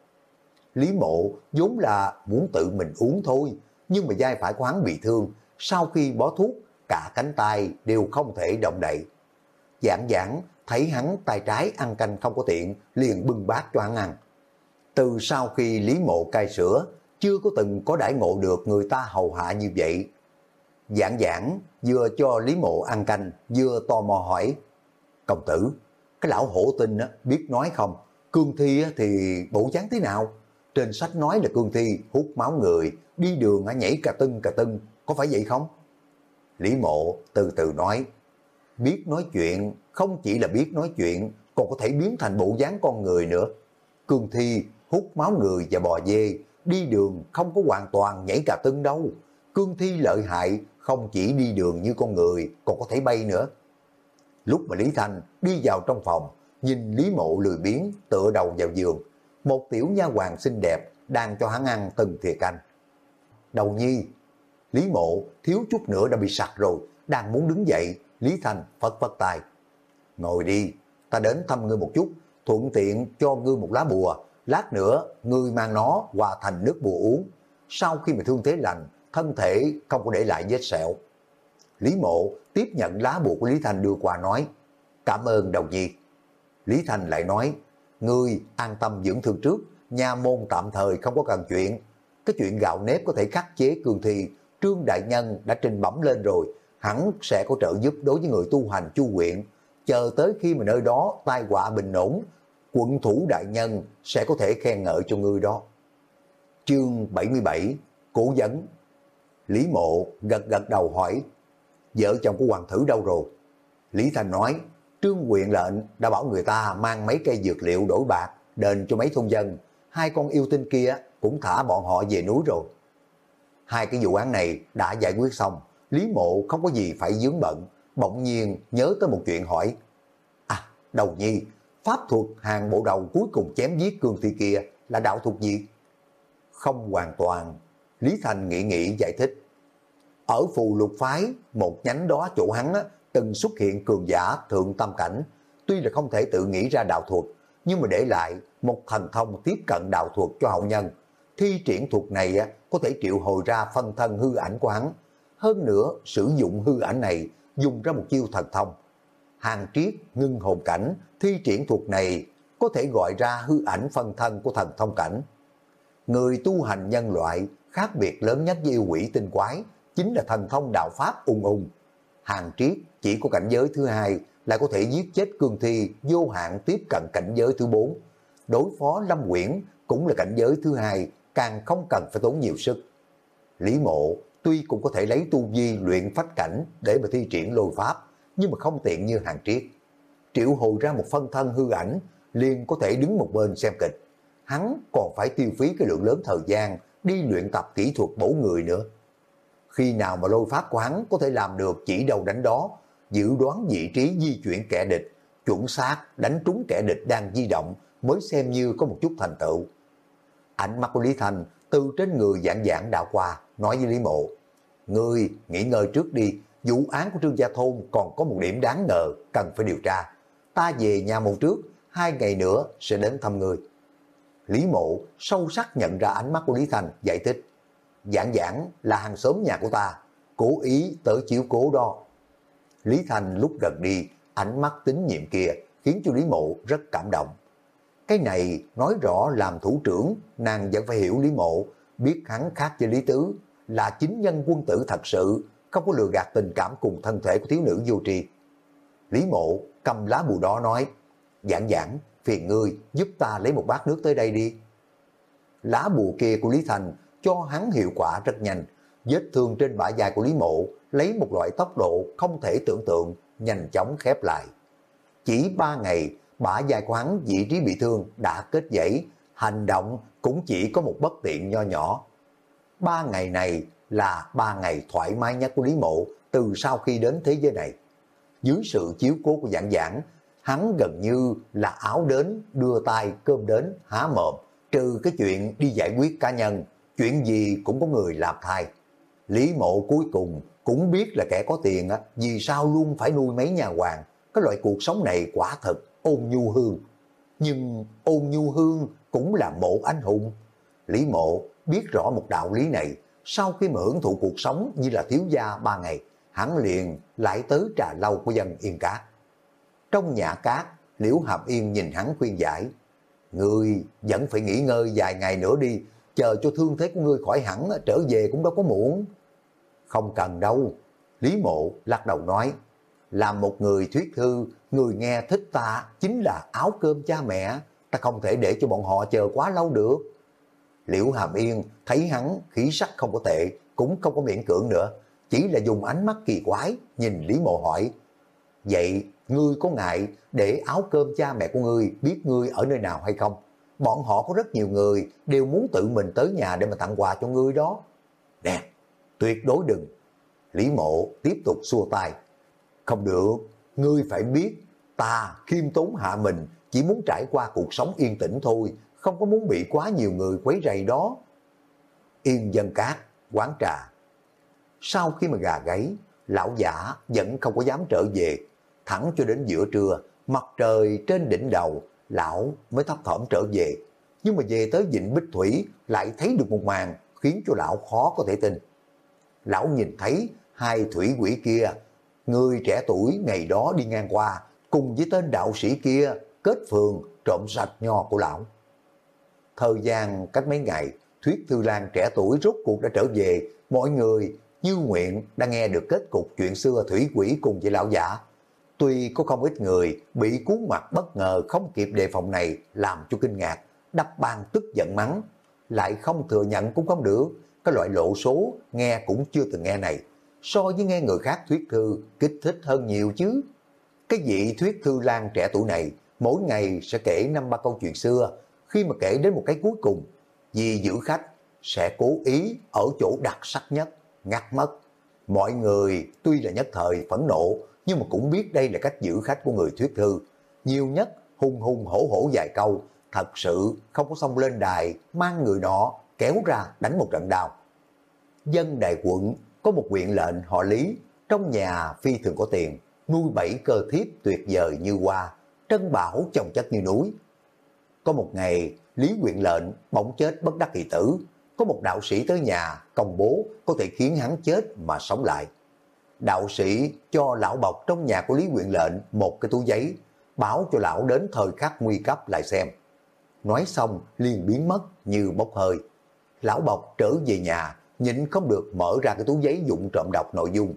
Lý Mộ vốn là muốn tự mình uống thôi, nhưng mà dai phải của hắn bị thương, sau khi bó thuốc, cả cánh tay đều không thể động đậy. Giảng giảng thấy hắn tay trái ăn canh không có tiện, liền bưng bát cho hắn ăn. Từ sau khi Lý Mộ cai sữa, chưa có từng có đãi ngộ được người ta hầu hạ như vậy. Giảng giảng vừa cho Lý Mộ ăn canh, vừa tò mò hỏi, Công tử, cái lão hổ tinh biết nói không? Cương thi thì bộ dáng thế nào? Trên sách nói là cương thi hút máu người, đi đường nhảy cà tưng cà tưng, có phải vậy không? Lý mộ từ từ nói, biết nói chuyện không chỉ là biết nói chuyện, còn có thể biến thành bộ dáng con người nữa. Cương thi hút máu người và bò dê, đi đường không có hoàn toàn nhảy cà tưng đâu. Cương thi lợi hại không chỉ đi đường như con người, còn có thể bay nữa. Lúc mà Lý Thanh đi vào trong phòng, nhìn Lý Mộ lười biếng tựa đầu vào giường, một tiểu nha hoàng xinh đẹp đang cho hắn ăn từng thìa canh. Đầu nhi, Lý Mộ thiếu chút nữa đã bị sặc rồi, đang muốn đứng dậy, Lý Thanh phất phất tay. Ngồi đi, ta đến thăm ngươi một chút, thuận tiện cho ngươi một lá bùa, lát nữa ngươi mang nó hòa thành nước bùa uống. Sau khi mà thương thế lành, thân thể không có để lại vết sẹo. Lý Mộ tiếp nhận lá bùa của Lý Thanh đưa qua nói, cảm ơn đồng nhi. Lý Thanh lại nói, ngươi an tâm dưỡng thương trước, nhà môn tạm thời không có cần chuyện. Cái chuyện gạo nếp có thể khắc chế cương thi, Trương Đại Nhân đã trình bẩm lên rồi, hẳn sẽ có trợ giúp đối với người tu hành chu quyện. Chờ tới khi mà nơi đó tai họa bình ổn, quận thủ đại nhân sẽ có thể khen ngợi cho ngươi đó. Chương 77 Cổ dẫn Lý Mộ gật gật đầu hỏi vợ chồng của hoàng thử đâu rồi? Lý Thành nói, trương quyền lệnh đã bảo người ta mang mấy cây dược liệu đổi bạc đền cho mấy thôn dân. Hai con yêu tinh kia cũng thả bọn họ về núi rồi. Hai cái vụ án này đã giải quyết xong, Lý Mộ không có gì phải dướng bận, bỗng nhiên nhớ tới một chuyện hỏi. À, đầu nhi, pháp thuật hàng bộ đầu cuối cùng chém giết cương thi kia là đạo thuật gì? Không hoàn toàn. Lý Thành nghĩ nghĩ giải thích. Ở phù lục phái, một nhánh đó chỗ hắn á, từng xuất hiện cường giả thượng tâm cảnh, tuy là không thể tự nghĩ ra đạo thuật, nhưng mà để lại một thần thông tiếp cận đạo thuật cho hậu nhân. Thi triển thuật này á, có thể triệu hồi ra phân thân hư ảnh của hắn. Hơn nữa, sử dụng hư ảnh này dùng ra một chiêu thần thông. Hàng triết, ngưng hồn cảnh, thi triển thuật này có thể gọi ra hư ảnh phân thân của thần thông cảnh. Người tu hành nhân loại khác biệt lớn nhất với yêu quỷ tinh quái chính là thần thông đạo pháp ung ung. Hàng triết chỉ có cảnh giới thứ hai lại có thể giết chết cương thi vô hạn tiếp cận cảnh giới thứ bốn. Đối phó Lâm Quyển cũng là cảnh giới thứ hai, càng không cần phải tốn nhiều sức. Lý mộ tuy cũng có thể lấy tu vi luyện phách cảnh để mà thi triển lôi pháp, nhưng mà không tiện như hàng triết. Triệu hồi ra một phân thân hư ảnh, liền có thể đứng một bên xem kịch. Hắn còn phải tiêu phí cái lượng lớn thời gian đi luyện tập kỹ thuật bổ người nữa. Khi nào mà lôi pháp của hắn có thể làm được chỉ đầu đánh đó, dự đoán vị trí di chuyển kẻ địch, chuẩn xác đánh trúng kẻ địch đang di động mới xem như có một chút thành tựu. Ánh mắt của Lý Thành từ trên người dạng dạng đạo qua, nói với Lý Mộ, Ngươi nghỉ ngơi trước đi, vụ án của Trương Gia Thôn còn có một điểm đáng ngờ cần phải điều tra. Ta về nhà một trước, hai ngày nữa sẽ đến thăm ngươi. Lý Mộ sâu sắc nhận ra ánh mắt của Lý Thành giải thích. Giảng giảng là hàng xóm nhà của ta, cố ý tới chiếu cố đó. Lý Thành lúc gần đi, ánh mắt tín nhiệm kia khiến cho Lý Mộ rất cảm động. Cái này nói rõ làm thủ trưởng, nàng vẫn phải hiểu Lý Mộ, biết hắn khác với Lý Tứ, là chính nhân quân tử thật sự, không có lừa gạt tình cảm cùng thân thể của thiếu nữ vô tri. Lý Mộ cầm lá bùa đó nói, giảng giảng, phiền ngươi giúp ta lấy một bát nước tới đây đi. Lá bùa kia của Lý Thành cho hắn hiệu quả rất nhanh, vết thương trên bả dài của Lý Mộ lấy một loại tốc độ không thể tưởng tượng, nhanh chóng khép lại. Chỉ ba ngày, bả dài của hắn vị trí bị thương đã kết dãy, hành động cũng chỉ có một bất tiện nho nhỏ. Ba ngày này là ba ngày thoải mái nhất của Lý Mộ từ sau khi đến thế giới này. Dưới sự chiếu cố của giảng giảng, hắn gần như là áo đến, đưa tay, cơm đến, há mồm, trừ cái chuyện đi giải quyết cá nhân, chuyện gì cũng có người làm thay. Lý mộ cuối cùng cũng biết là kẻ có tiền á, vì sao luôn phải nuôi mấy nhà hoàng. Cái loại cuộc sống này quả thật ôn nhu hương. Nhưng ôn nhu hương cũng là mộ anh hùng. Lý mộ biết rõ một đạo lý này, sau khi mà hưởng thụ cuộc sống như là thiếu gia ba ngày, hắn liền lại tới trà lâu của dân Yên Cát. Trong nhà cát, Liễu Hàm Yên nhìn hắn khuyên giải, Ngươi vẫn phải nghỉ ngơi vài ngày nữa đi, chờ cho thương thế của ngươi khỏi hẳn trở về cũng đâu có muộn. Không cần đâu, Lý Mộ lắc đầu nói, làm một người thuyết thư, người nghe thích ta chính là áo cơm cha mẹ, ta không thể để cho bọn họ chờ quá lâu được. Liễu Hàm Yên thấy hắn khí sắc không có tệ, cũng không có miễn cưỡng nữa, chỉ là dùng ánh mắt kỳ quái nhìn Lý Mộ hỏi, vậy ngươi có ngại để áo cơm cha mẹ của ngươi biết ngươi ở nơi nào hay không? Bọn họ có rất nhiều người đều muốn tự mình tới nhà để mà tặng quà cho ngươi đó. Nè, tuyệt đối đừng. Lý mộ tiếp tục xua tay. Không được, ngươi phải biết ta khiêm tốn hạ mình chỉ muốn trải qua cuộc sống yên tĩnh thôi, không có muốn bị quá nhiều người quấy rầy đó. Yên dân cát, quán trà. Sau khi mà gà gáy, lão giả vẫn không có dám trở về, thẳng cho đến giữa trưa, mặt trời trên đỉnh đầu, lão mới thấp thỏm trở về. Nhưng mà về tới Vịnh Bích Thủy lại thấy được một màn khiến cho lão khó có thể tin. Lão nhìn thấy hai thủy quỷ kia, người trẻ tuổi ngày đó đi ngang qua, cùng với tên đạo sĩ kia kết phường trộm sạch nho của lão. Thời gian cách mấy ngày, Thuyết Thư Lan trẻ tuổi rốt cuộc đã trở về, mọi người như nguyện đã nghe được kết cục chuyện xưa thủy quỷ cùng với lão giả. Tuy có không ít người bị cuốn mặt bất ngờ không kịp đề phòng này làm cho kinh ngạc, đắp bàn tức giận mắng, lại không thừa nhận cũng không được, cái loại lộ số nghe cũng chưa từng nghe này, so với nghe người khác thuyết thư kích thích hơn nhiều chứ. Cái vị thuyết thư lan trẻ tuổi này mỗi ngày sẽ kể năm ba câu chuyện xưa, khi mà kể đến một cái cuối cùng, vì giữ khách sẽ cố ý ở chỗ đặc sắc nhất, ngắt mất. Mọi người tuy là nhất thời phẫn nộ, nhưng mà cũng biết đây là cách giữ khách của người thuyết thư. Nhiều nhất hung hung hổ hổ vài câu, thật sự không có xông lên đài mang người nọ kéo ra đánh một trận đao. Dân đại quận có một quyện lệnh họ Lý, trong nhà phi thường có tiền, nuôi bảy cơ thiếp tuyệt vời như hoa, trân bảo chồng chất như núi. Có một ngày, Lý quyện lệnh bỗng chết bất đắc kỳ tử, có một đạo sĩ tới nhà công bố có thể khiến hắn chết mà sống lại. Đạo sĩ cho lão bọc trong nhà của Lý quyện lệnh một cái túi giấy, báo cho lão đến thời khắc nguy cấp lại xem. Nói xong liền biến mất như bốc hơi. Lão bọc trở về nhà, nhịn không được mở ra cái túi giấy dụng trộm đọc nội dung,